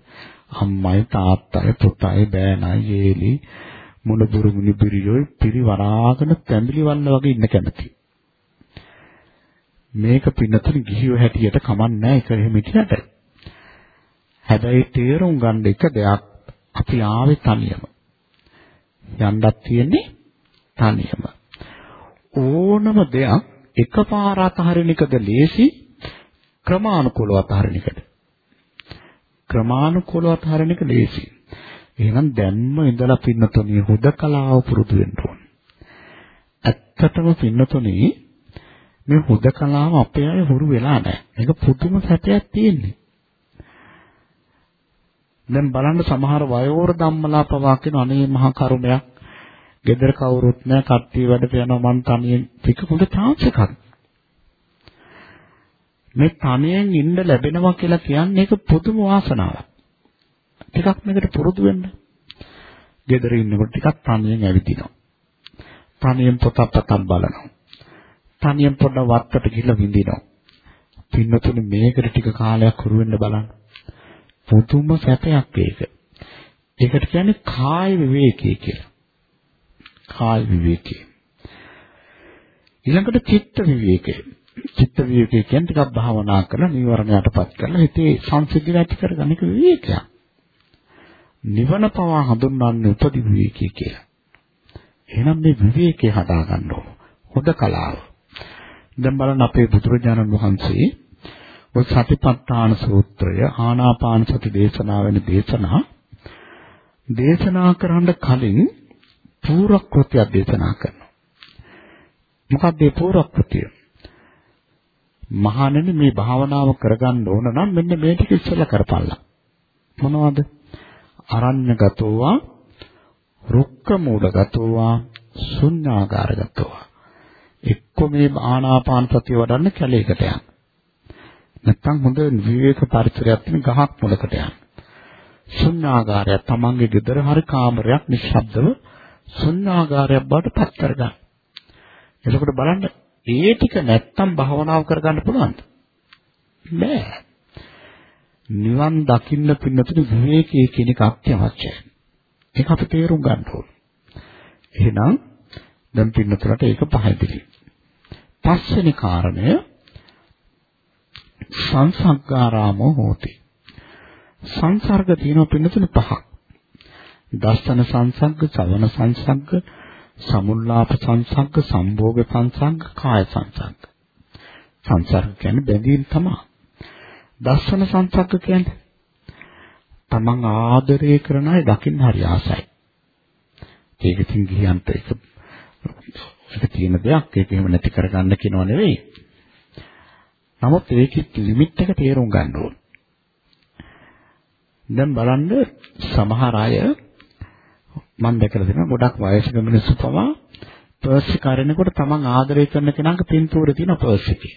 අම්මයි තාත්තයි පුතයි බෑනයි ඒලි මුණබුරු මුනිබිරියෝ පිරිවරාගෙන තැඹිලි වන්න වගේ ඉන්න කැමති. මේක පින්නතුනි ගිහිව හැටියට කමන්නේ ඒක එහෙම හිටියට. හැබැයි තේරුම් ගන්න එක දෙයක් අපි ආවේ තනියම. යන්නත් තියෙන්නේ තනියම. ඕනම දෙයක් එකපාර අතහරින එකද ලේසි ක්‍රමානුකූලව අතහරින එකද? ක්‍රමානුකූලව අතහරින එක ලේසි. එහෙනම් දැන්ම ඉඳලා පින්නතුණිය හුදකලාව පුරුදු වෙන්න ඕන. ඇත්තටම පින්නතුණිය මේ හුදකලාව අපේ අය හුරු වෙලා නැහැ. මේක පුදුම සැපයක් තියෙන්නේ. දැන් බලන්න සමහර වයෝවර ධම්මලා පවා කියන අනේ මහා කරුණයක්. ගෙදර කවුරුත් නැහැ කට්ටිය වැඩට යනවා මං තනියෙන් ටික හොඳ chance එකක්. මේ තනියෙන් ඉන්න ලැබෙනවා කියලා කියන්නේ ඒක පුදුම වාසනාවක්. ටිකක් මේකට පුරුදු වෙන්න. ගෙදර ඉන්නකොට ටිකක් තනියෙන් ඇවිදිනවා. තනියෙන් පොතක් පතක් බලනවා. තනියෙන් පොඩ වත්තට ගිහිල්ලා විඳිනවා. පින්නතුනි මේකට ටික කාලයක් හුරු වෙන්න බලන්න. පුදුම සැපයක් ඒක. ඒකට කියන්නේ කාය විවේකී කියලා. කාය විවේකී. ඊළඟට චිත්ත විවේකී. චිත්ත විවේකී කියන්නේ ටිකක් භාවනා කරලා නීවරණයටපත් කරලා හිතේ සංසිද්ධිය ඇති කරගන්න එක විවේකයක්. නිවන පවා හඳුන්වන්නේ උපදි විවේකී කියලා. එහෙනම් මේ විවේකේ හදා ගන්න ඕන. හොඳ කලාව. දැන් බලන්න අපේ බුදුරජාණන් වහන්සේ ඔය සතිපට්ඨාන සූත්‍රය ආනාපාන සති දේශනා වෙන දේශනා දේශනා කරන්න කලින් පූර්වක්‍ෘතිය දේශනා කරනවා. මොකක්ද මේ පූර්වක්‍ෘතිය? මහණෙනි මේ භාවනාව කරගන්න ඕන නම් මෙන්න මේ ටික ඉස්සෙල්ලා කරපල්ලා. මොනවද? අරඤ්‍යගතෝවා, රුක්ක මූලගතෝවා, ශුන්‍යාගාරගතෝවා. එක්ක මේ ආනාපාන සතිය වඩන්න කැලේකට යන්න. නැත්තම් හොඳ විවේක පරිසරයක් තියෙන ගහක් මුලකට යන්න. ශුන්‍යාගාරය තමන්ගේ ගෙදර හරි කාමරයක් නිශ්ශබ්දව ශුන්‍යාගාරයක් බවට පත් කරගන්න. එතකොට බලන්න ඒ ටික නැත්තම් භාවනාව කරගන්න පුළුවන්ද? බෑ. නිවන් දකින්න පින්නතුනි විවේකයේ කියන එක අත්‍යවශ්‍යයි. ඒක අපි තේරුම් ගන්න ඕන. එහෙනම් දැන් පින්නතුලට ඒක පහදිලි. පස්වෙනි කාරණය සංසග්ගාරාමෝ හෝති. සංසර්ග තියෙන පින්නතුනි පහක්. දස්සන සංසග්ග, ශ්‍රවණ සංසග්ග, සමුල්ලාප සංසග්ග, සම්භෝග සංසග්ග, කාය සංසග්ග. සංසර්ග කියන්නේ බැඳීම් තමයි. දස්සන සංසග්ග කියන්නේ තමන් ආදරය කරන අය දකින්න හරි ආසයි. ඒක ඉතින් ගියන්ට ඒක ඒක තියෙන දෙයක්. ඒක එහෙම නැති කරගන්න කියනව නෙවෙයි. නමුත් ඒකෙත් ලිමිට් එක තේරුම් ගන්න ඕන. දැන් බලන්න සමහර අය මම දැකලා තියෙනවා ගොඩක් වයසක මිනිස්සු පවා පර්ස් එක අරිනකොට තමන් ආදරය කරන කෙනාගේ පින්තූරේ තියෙන පර්ස් එකේ.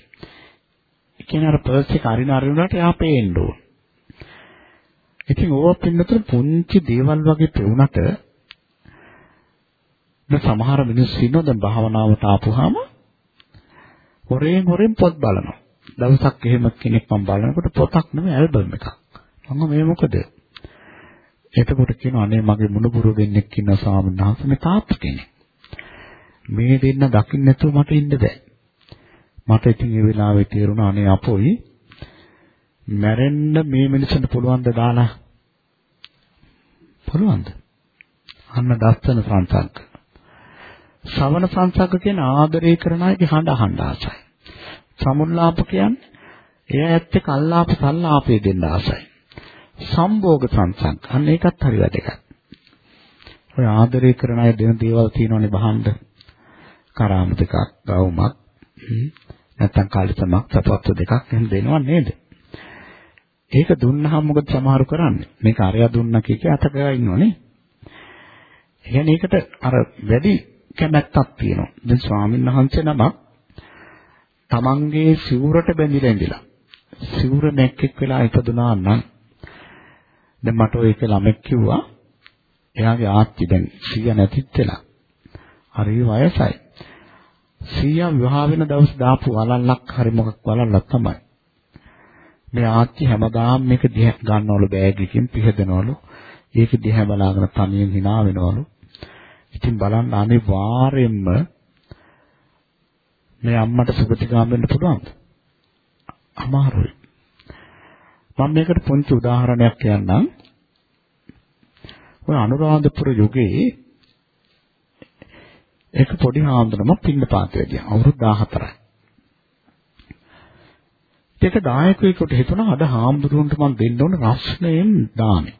ඒ කියන්නේ අර පර්ස් එක අරින අරිනට එයා පේන්න ඕන. ඉතින් ඕවා පින්නතර පුංචි දේවල් වගේ පෙවුනට දැන් සමහර මිනිස්සු ඉන්නවා දැන් භාවනාවට ආපුවාම හොරෙන් හොරෙන් පොත් බලනවා. දවසක් එහෙම කෙනෙක් මම බලනකොට පොතක් නෙමෙයි ඇල්බම් එකක්. මම මේ මොකද? එතකොට කියනවා අනේ මගේ මුණුබුරු දෙන්නෙක් ඉන්න ස්වාමීන් වහන්සේ මේ තාත්ත කෙනෙක්. මේ දෙන්න දකින්න නැතුව මට ඉන්න බෑ. මට ඉතින් ඒ වෙලාවේ තේරුණා අනේ අපොයි මැරෙන්න මේ මිනිස්සුන්ට පුළුවන් ද දාලා පුළුවන්ද? අන්න දස්සන සංසංක. ශ්‍රවණ සංසංක කියන ආදරය කරන අයගේ හඬ අහන්න ආසයි. සමුල්ලාප කියන්නේ එයා ඇත්තේ කල්ලාප සල්ලාපේ දෙන්න ආසයි. සම්භෝග සංසංක. අන්න ඒකත් හරි වැදගත්. ඔය ආදරය කරන අය දෙන දේවල් තියෙනවනේ බහන්න. කරාම දෙකක්, ගවුමක්, නැත්තම් කාලිසමක්, සපත්තු දෙකක් එහෙම දෙනව නේද? ඒක දුන්නාම මොකද සමහරු කරන්නේ? මේක අරයා දුන්නා කිය කිය අතගා ඉන්නවනේ. එහෙනම් ඒකට අර වැඩි කැමැත්තක් තියෙනවා. දැන් ස්වාමීන් වහන්සේ නමක් තමන්ගේ සිවුරට බැඳිලා ඉඳලා සිවුර නැක්කෙක් වෙලා ඉපදුනා නම් දැන් මට ඔය එක ළමෙක් කිව්වා. එයාගේ ආච්චි දැන් 100 නැතිත් වෙලා. හරි වයසයි. 100 විවාහ වෙන දවස් දාපු වලල්ලක් හරි මොකක් වලල්ලක් තමයි. මේ ආච්චි හැමදාම මේක දිහා ගන්නවලු බෑග් එකකින් පිහදනවලු. ඒක දිහා බලාගෙන තනියෙන් hina වෙනවලු. ඉතින් බලන්න අනිවාර්යෙන්ම මේ අම්මට සුගතිගාම වෙන්න පුළුවන්ද? අමාරුයි. මම මේකට පොන්චි උදාහරණයක් කියන්නම්. ඔය අනුරාධපුර යුගයේ එක පොඩි හාමුදුරම පින්නපාත වැඩියා. අවුරුදු 14යි. ඒක දායකයෙකුට හිතුණා අද හාමුදුරුවන්ට මම දෙන්න ඕන රස්නයෙන් දානෙ.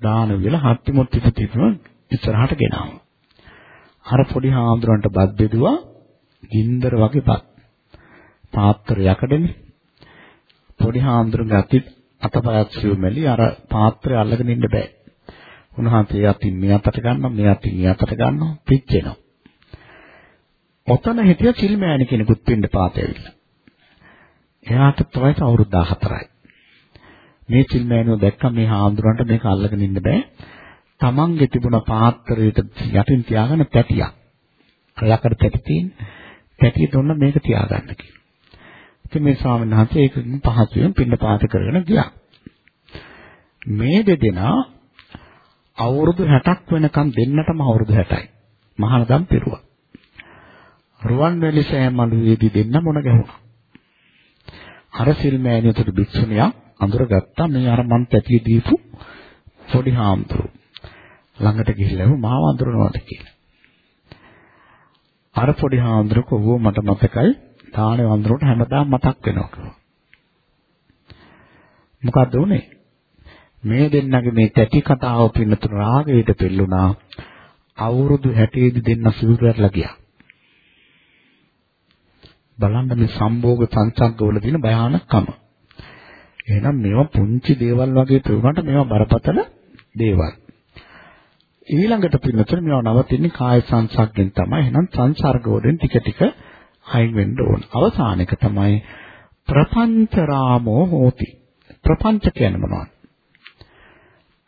දාන වෙලා හත්තිමුත් ඉපතිතුන ඉස්සරහට ගෙනාවා. අර පොඩි හාමුදුරන්ට බත් බෙදුවා ගින්දර වගේ බත්. පාත්‍ර යකඩනේ පොඩි හාමුදුරන්ගේ අති අතපයත් සිව්මැලි අර පාත්‍රය අල්ලගෙන ඉන්න බෑ. උන්වහන්සේ අතින් මේ අතට ගන්නවා මේ අතින් මේ අතට ගන්නවා පිච්චෙනවා. ඔතන හිටිය සිල්මෑණි කෙනෙකුත් පින්න පාතේ ඇවිල්ලා. එයාට වයස අවුරුදු 14යි. මේ සිල්මෑණිව දැක්ක මේ හාමුදුරන්ට මේක අල්ලගෙන ඉන්න බෑ. තමන්ගේ තිබුණ පාත්‍රයට යටින් තියාගෙන පැටියක්. අයකට පැටි තියෙන පැටිය දුන්න මේක තියාගන්න කියලා. ඉතින් මේ ස්වාමීන් වහන්සේ ඒකකින් පහසුවෙන් පින්නපාත කරගෙන ගියා. මේ දෙදෙනා අවුරුදු 60ක් වෙනකම් දෙන්නටම අවුරුදු 60යි. මහානදම් පිරුවා. රුවන්වැලි සෑමලුවේදී දෙන්න මොන ගැහුණා. අර සිල්මෑණියතුට භික්ෂුණියක් අඳුරගත්තා මේ අර මන් පැටිය දීපු පොඩි හාමුදුරුවෝ. ළඟට ගිහිල්ලා මාව අඳුරනවාද කියලා. අර පොඩි හාමුදුරුවෝ කොහොම මට මතකයි දාන වන්දනට හැමදාම මතක් වෙනවා කිව්වා. මොකද්ද උනේ? මේ දෙන්නගේ මේ තැටි කතාව පින්නතුන රාගයට පෙල්ලුණා. අවුරුදු 60 දී දෙන්න සිවුරටලා ගියා. බලන්න මේ සම්භෝග සංසග්ගවල තියෙන භයානකම. එහෙනම් මේවා පුංචි දේවල් වගේ පෙවුනට මේවා බරපතල දේවල්. ඊළඟට පින්නතුන මේවා නවතින්නේ කාය සංසග්ගෙන් තමයි. එහෙනම් සංසර්ග වලින් ටික ටික අයින් වෙන්න ඕන. අවසාන එක තමයි ප්‍රපංච රාමෝ හෝති. ප්‍රපංච කියන්නේ මොනවද?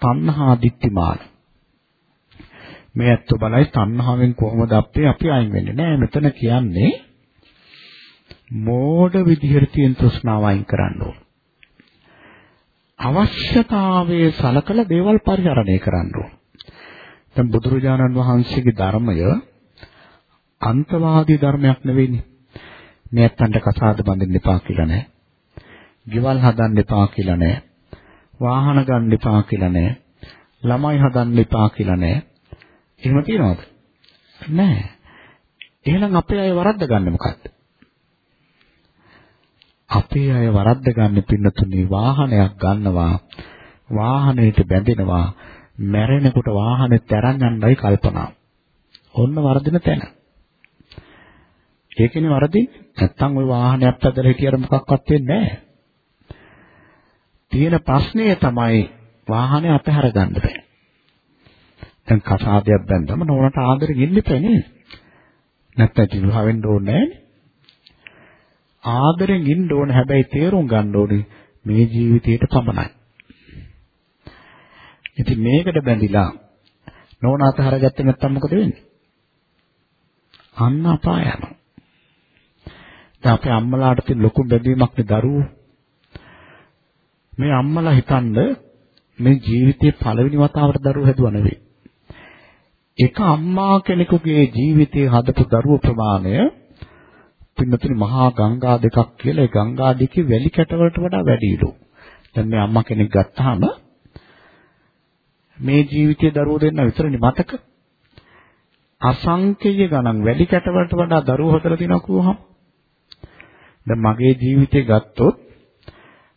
තණ්හා දිට්ඨිමාන. මේ ඇත්ත බලයි තණ්හාවෙන් කොහොමද අපි අපි අයින් වෙන්නේ නෑ මෙතන කියන්නේ මෝඩ විදිහට තියෙන තෘෂ්ණාව අයින් කරන්න ඕන. අවශ්‍යතාවයේ සලකලා දේවල් පරිහරණය කරන්න ඕන. දැන් බුදුරජාණන් වහන්සේගේ ධර්මය අන්තවාදී ධර්මයක් නෙවෙයිනේ. මේ ඇත්තන්ට කසාද බඳින්න එපා කියලා නෑ. ගෙවල් හදන්න එපා කියලා නෑ. වාහන ගන්න එපා කියලා නෑ. ළමයි හදන්න එපා කියලා නෑ. එහෙම තියනවද? නෑ. එහෙනම් අපේ අය වරද්ද ගන්න මොකද්ද? අපේ අය වරද්ද ගන්න පින්නතුනේ වාහනයක් ගන්නවා වාහනයට බැඳෙනවා මැරෙනකොට වාහනේ තරන් යන්නයි කල්පනා. ඔන්න වර්ධින තැන. ඒකනේ වරදින්නේ. නැත්තම් ওই වාහනයක් පැදලා හිටියට මොකක්වත් වෙන්නේ නැහැ. තියෙන ප්‍රශ්නය තමයි වාහනේ අතහැර ගන්න බෑ. දැන් කසාදයක් බැන්දම නෝනට ආදරෙ ඉන්නපෑ නේද? නැත්නම් විවාහ වෙන්න ඕනේ නැහැ. ආදරෙන් ඉන්න ඕන හැබැයි තේරුම් ගන්න ඕනේ මේ ජීවිතේට පමණයි. ඉතින් මේකට බැඳිලා නෝන අතහරගත්තේ නැත්නම් මොකද වෙන්නේ? අන්න අපාය යනවා. දැන් අපේ අම්මලාට තියෙන ලොකු බැඳීමක් නේ දරුවෝ. මේ අම්මලා හිතනද මේ ජීවිතේ පළවෙනි වතාවට දරුවෝ හැදුවා නෙවෙයි. එක අම්මා කෙනෙකුගේ ජීවිතයේ හදපු දරුවෝ ප්‍රමාණය පින්නතුනි මහා ගංගා දෙකක් කියලා ඒ ගංගා දෙකේ වැලි කැටවලට වඩා වැඩිලු. දැන් මේ අම්මා කෙනෙක් ගත්තාම මේ ජීවිතයේ දරුවෝ දෙන්න විතරනේ මතක. අසංකේය ගණන් වැලි කැටවලට වඩා දරුවෝ හදලා තියනවා කිව්වහම දැන් මගේ ජීවිතේ ගත්තොත්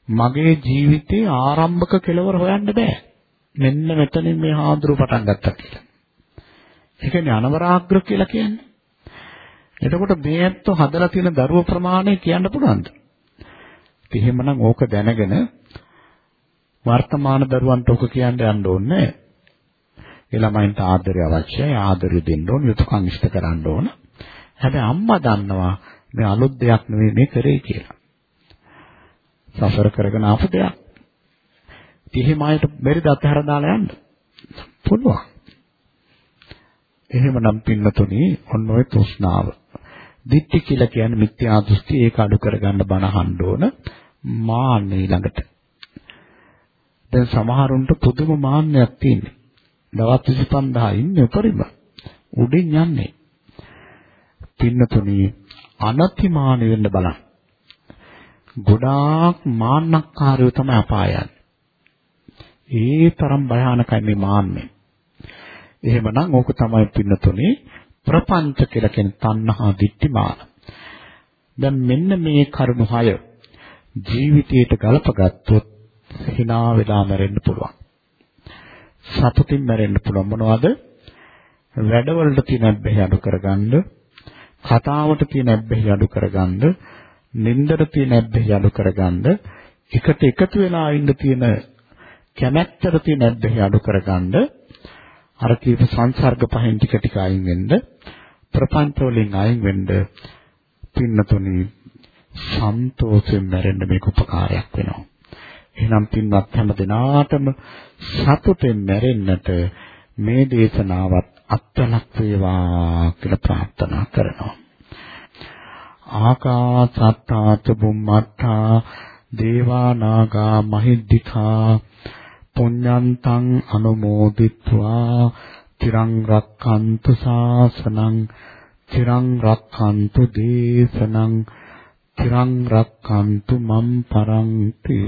මගේ ජීවිතේ ආරම්භක කෙලවර හොයන්න බෑ. මෙන්න මෙතනින් මේ හාඳුරු පටන් ගත්තා කියලා. ඒ කියන්නේ අනවරාග්‍ර කියලා කියන්නේ. එතකොට මේ ඇත්තෝ හදලා තියෙන දරුව ප්‍රමාණය කියන්න පුළුවන්ද? එහෙමනම් ඕක දැනගෙන වර්තමාන දරුවන්ට ඕක කියන්න යන්න ඕනේ ඒ ළමයින්ට ආදරය අවශ්‍යයි ආදරය දෙන්න ඕන යුතුයකම් ඉෂ්ට කරන්න ඕන හැබැයි අම්මා දන්නවා මේ අලුත් දෙයක් නෙවෙයි මේ කරේ කියලා සසර කරගෙන ආපු දෙයක් ඉතින් අයට බැරිද අතහැර දාලා යන්න පුළුවන් එහෙමනම් පින්නතුනි ඔන්න ඔය තෘෂ්ණාව දිට්ඨි කියලා කියන්නේ මිත්‍යා දෘෂ්ටි ඒක අඩු කරගන්න බණ අහන්න ඕන මාන්නේ ළඟට. දැන් සමහරුන්ට පුදුම මාන්නයක් තියෙනවා. දවස් 25000 ඉන්නේ උපරිම. උඩින් යන්නේ. පින්නතුණි අනතිමාන වෙන්න බලන්න. ගොඩාක් මාන්නක්කාරයෝ තමයි අපායන්. ඒ තරම් භයානකයි මේ මාන්නේ. එහෙමනම් ඕක තමයි පින්නතුණි ප්‍රපංච කියලා කියන තණ්හා දිට්ඨිමාන. දැන් මෙන්න මේ කරුණු හය ජීවිතයට ගලපගත්තොත් hina වෙලා මැරෙන්න පුළුවන්. සතුටින් මැරෙන්න පුළුවන් මොනවද? වැඩවලට තියෙන අබ්බැහි අඩු කරගන්න, කතාවට තියෙන අබ්බැහි අඩු කරගන්න, නින්දට තියෙන අබ්බැහි අඩු කරගන්න, එකට එකතු වෙලා ඉන්න තියෙන කැමැත්තට තියෙන අබ්බැහි අඩු කරගන්න අර කියපු සංසර්ග පහෙන් ටික ටික අයින් වෙන්න ප්‍රපංච වලින් අයින් වෙන්න පින්නතුනි සන්තෝෂයෙන් මැරෙන්න මේක උපකාරයක් වෙනවා. එහෙනම් පින්වත් හැම දිනාටම සතුටෙන් මැරෙන්නට මේ දේශනාවත් අත්ලක් වේවා කියලා ප්‍රාර්ථනා කරනවා. ආකාසත්තාච බුම්මත්තා දේවා නාග මහිද්దికා පුඤ්ඤන්තං අනුමෝදිත්වා තිරං රක්ඛන්තු සාසනං තිරං රක්ඛන්තු දේශනං තිරං රක්ඛන්තු මම් පරන්ති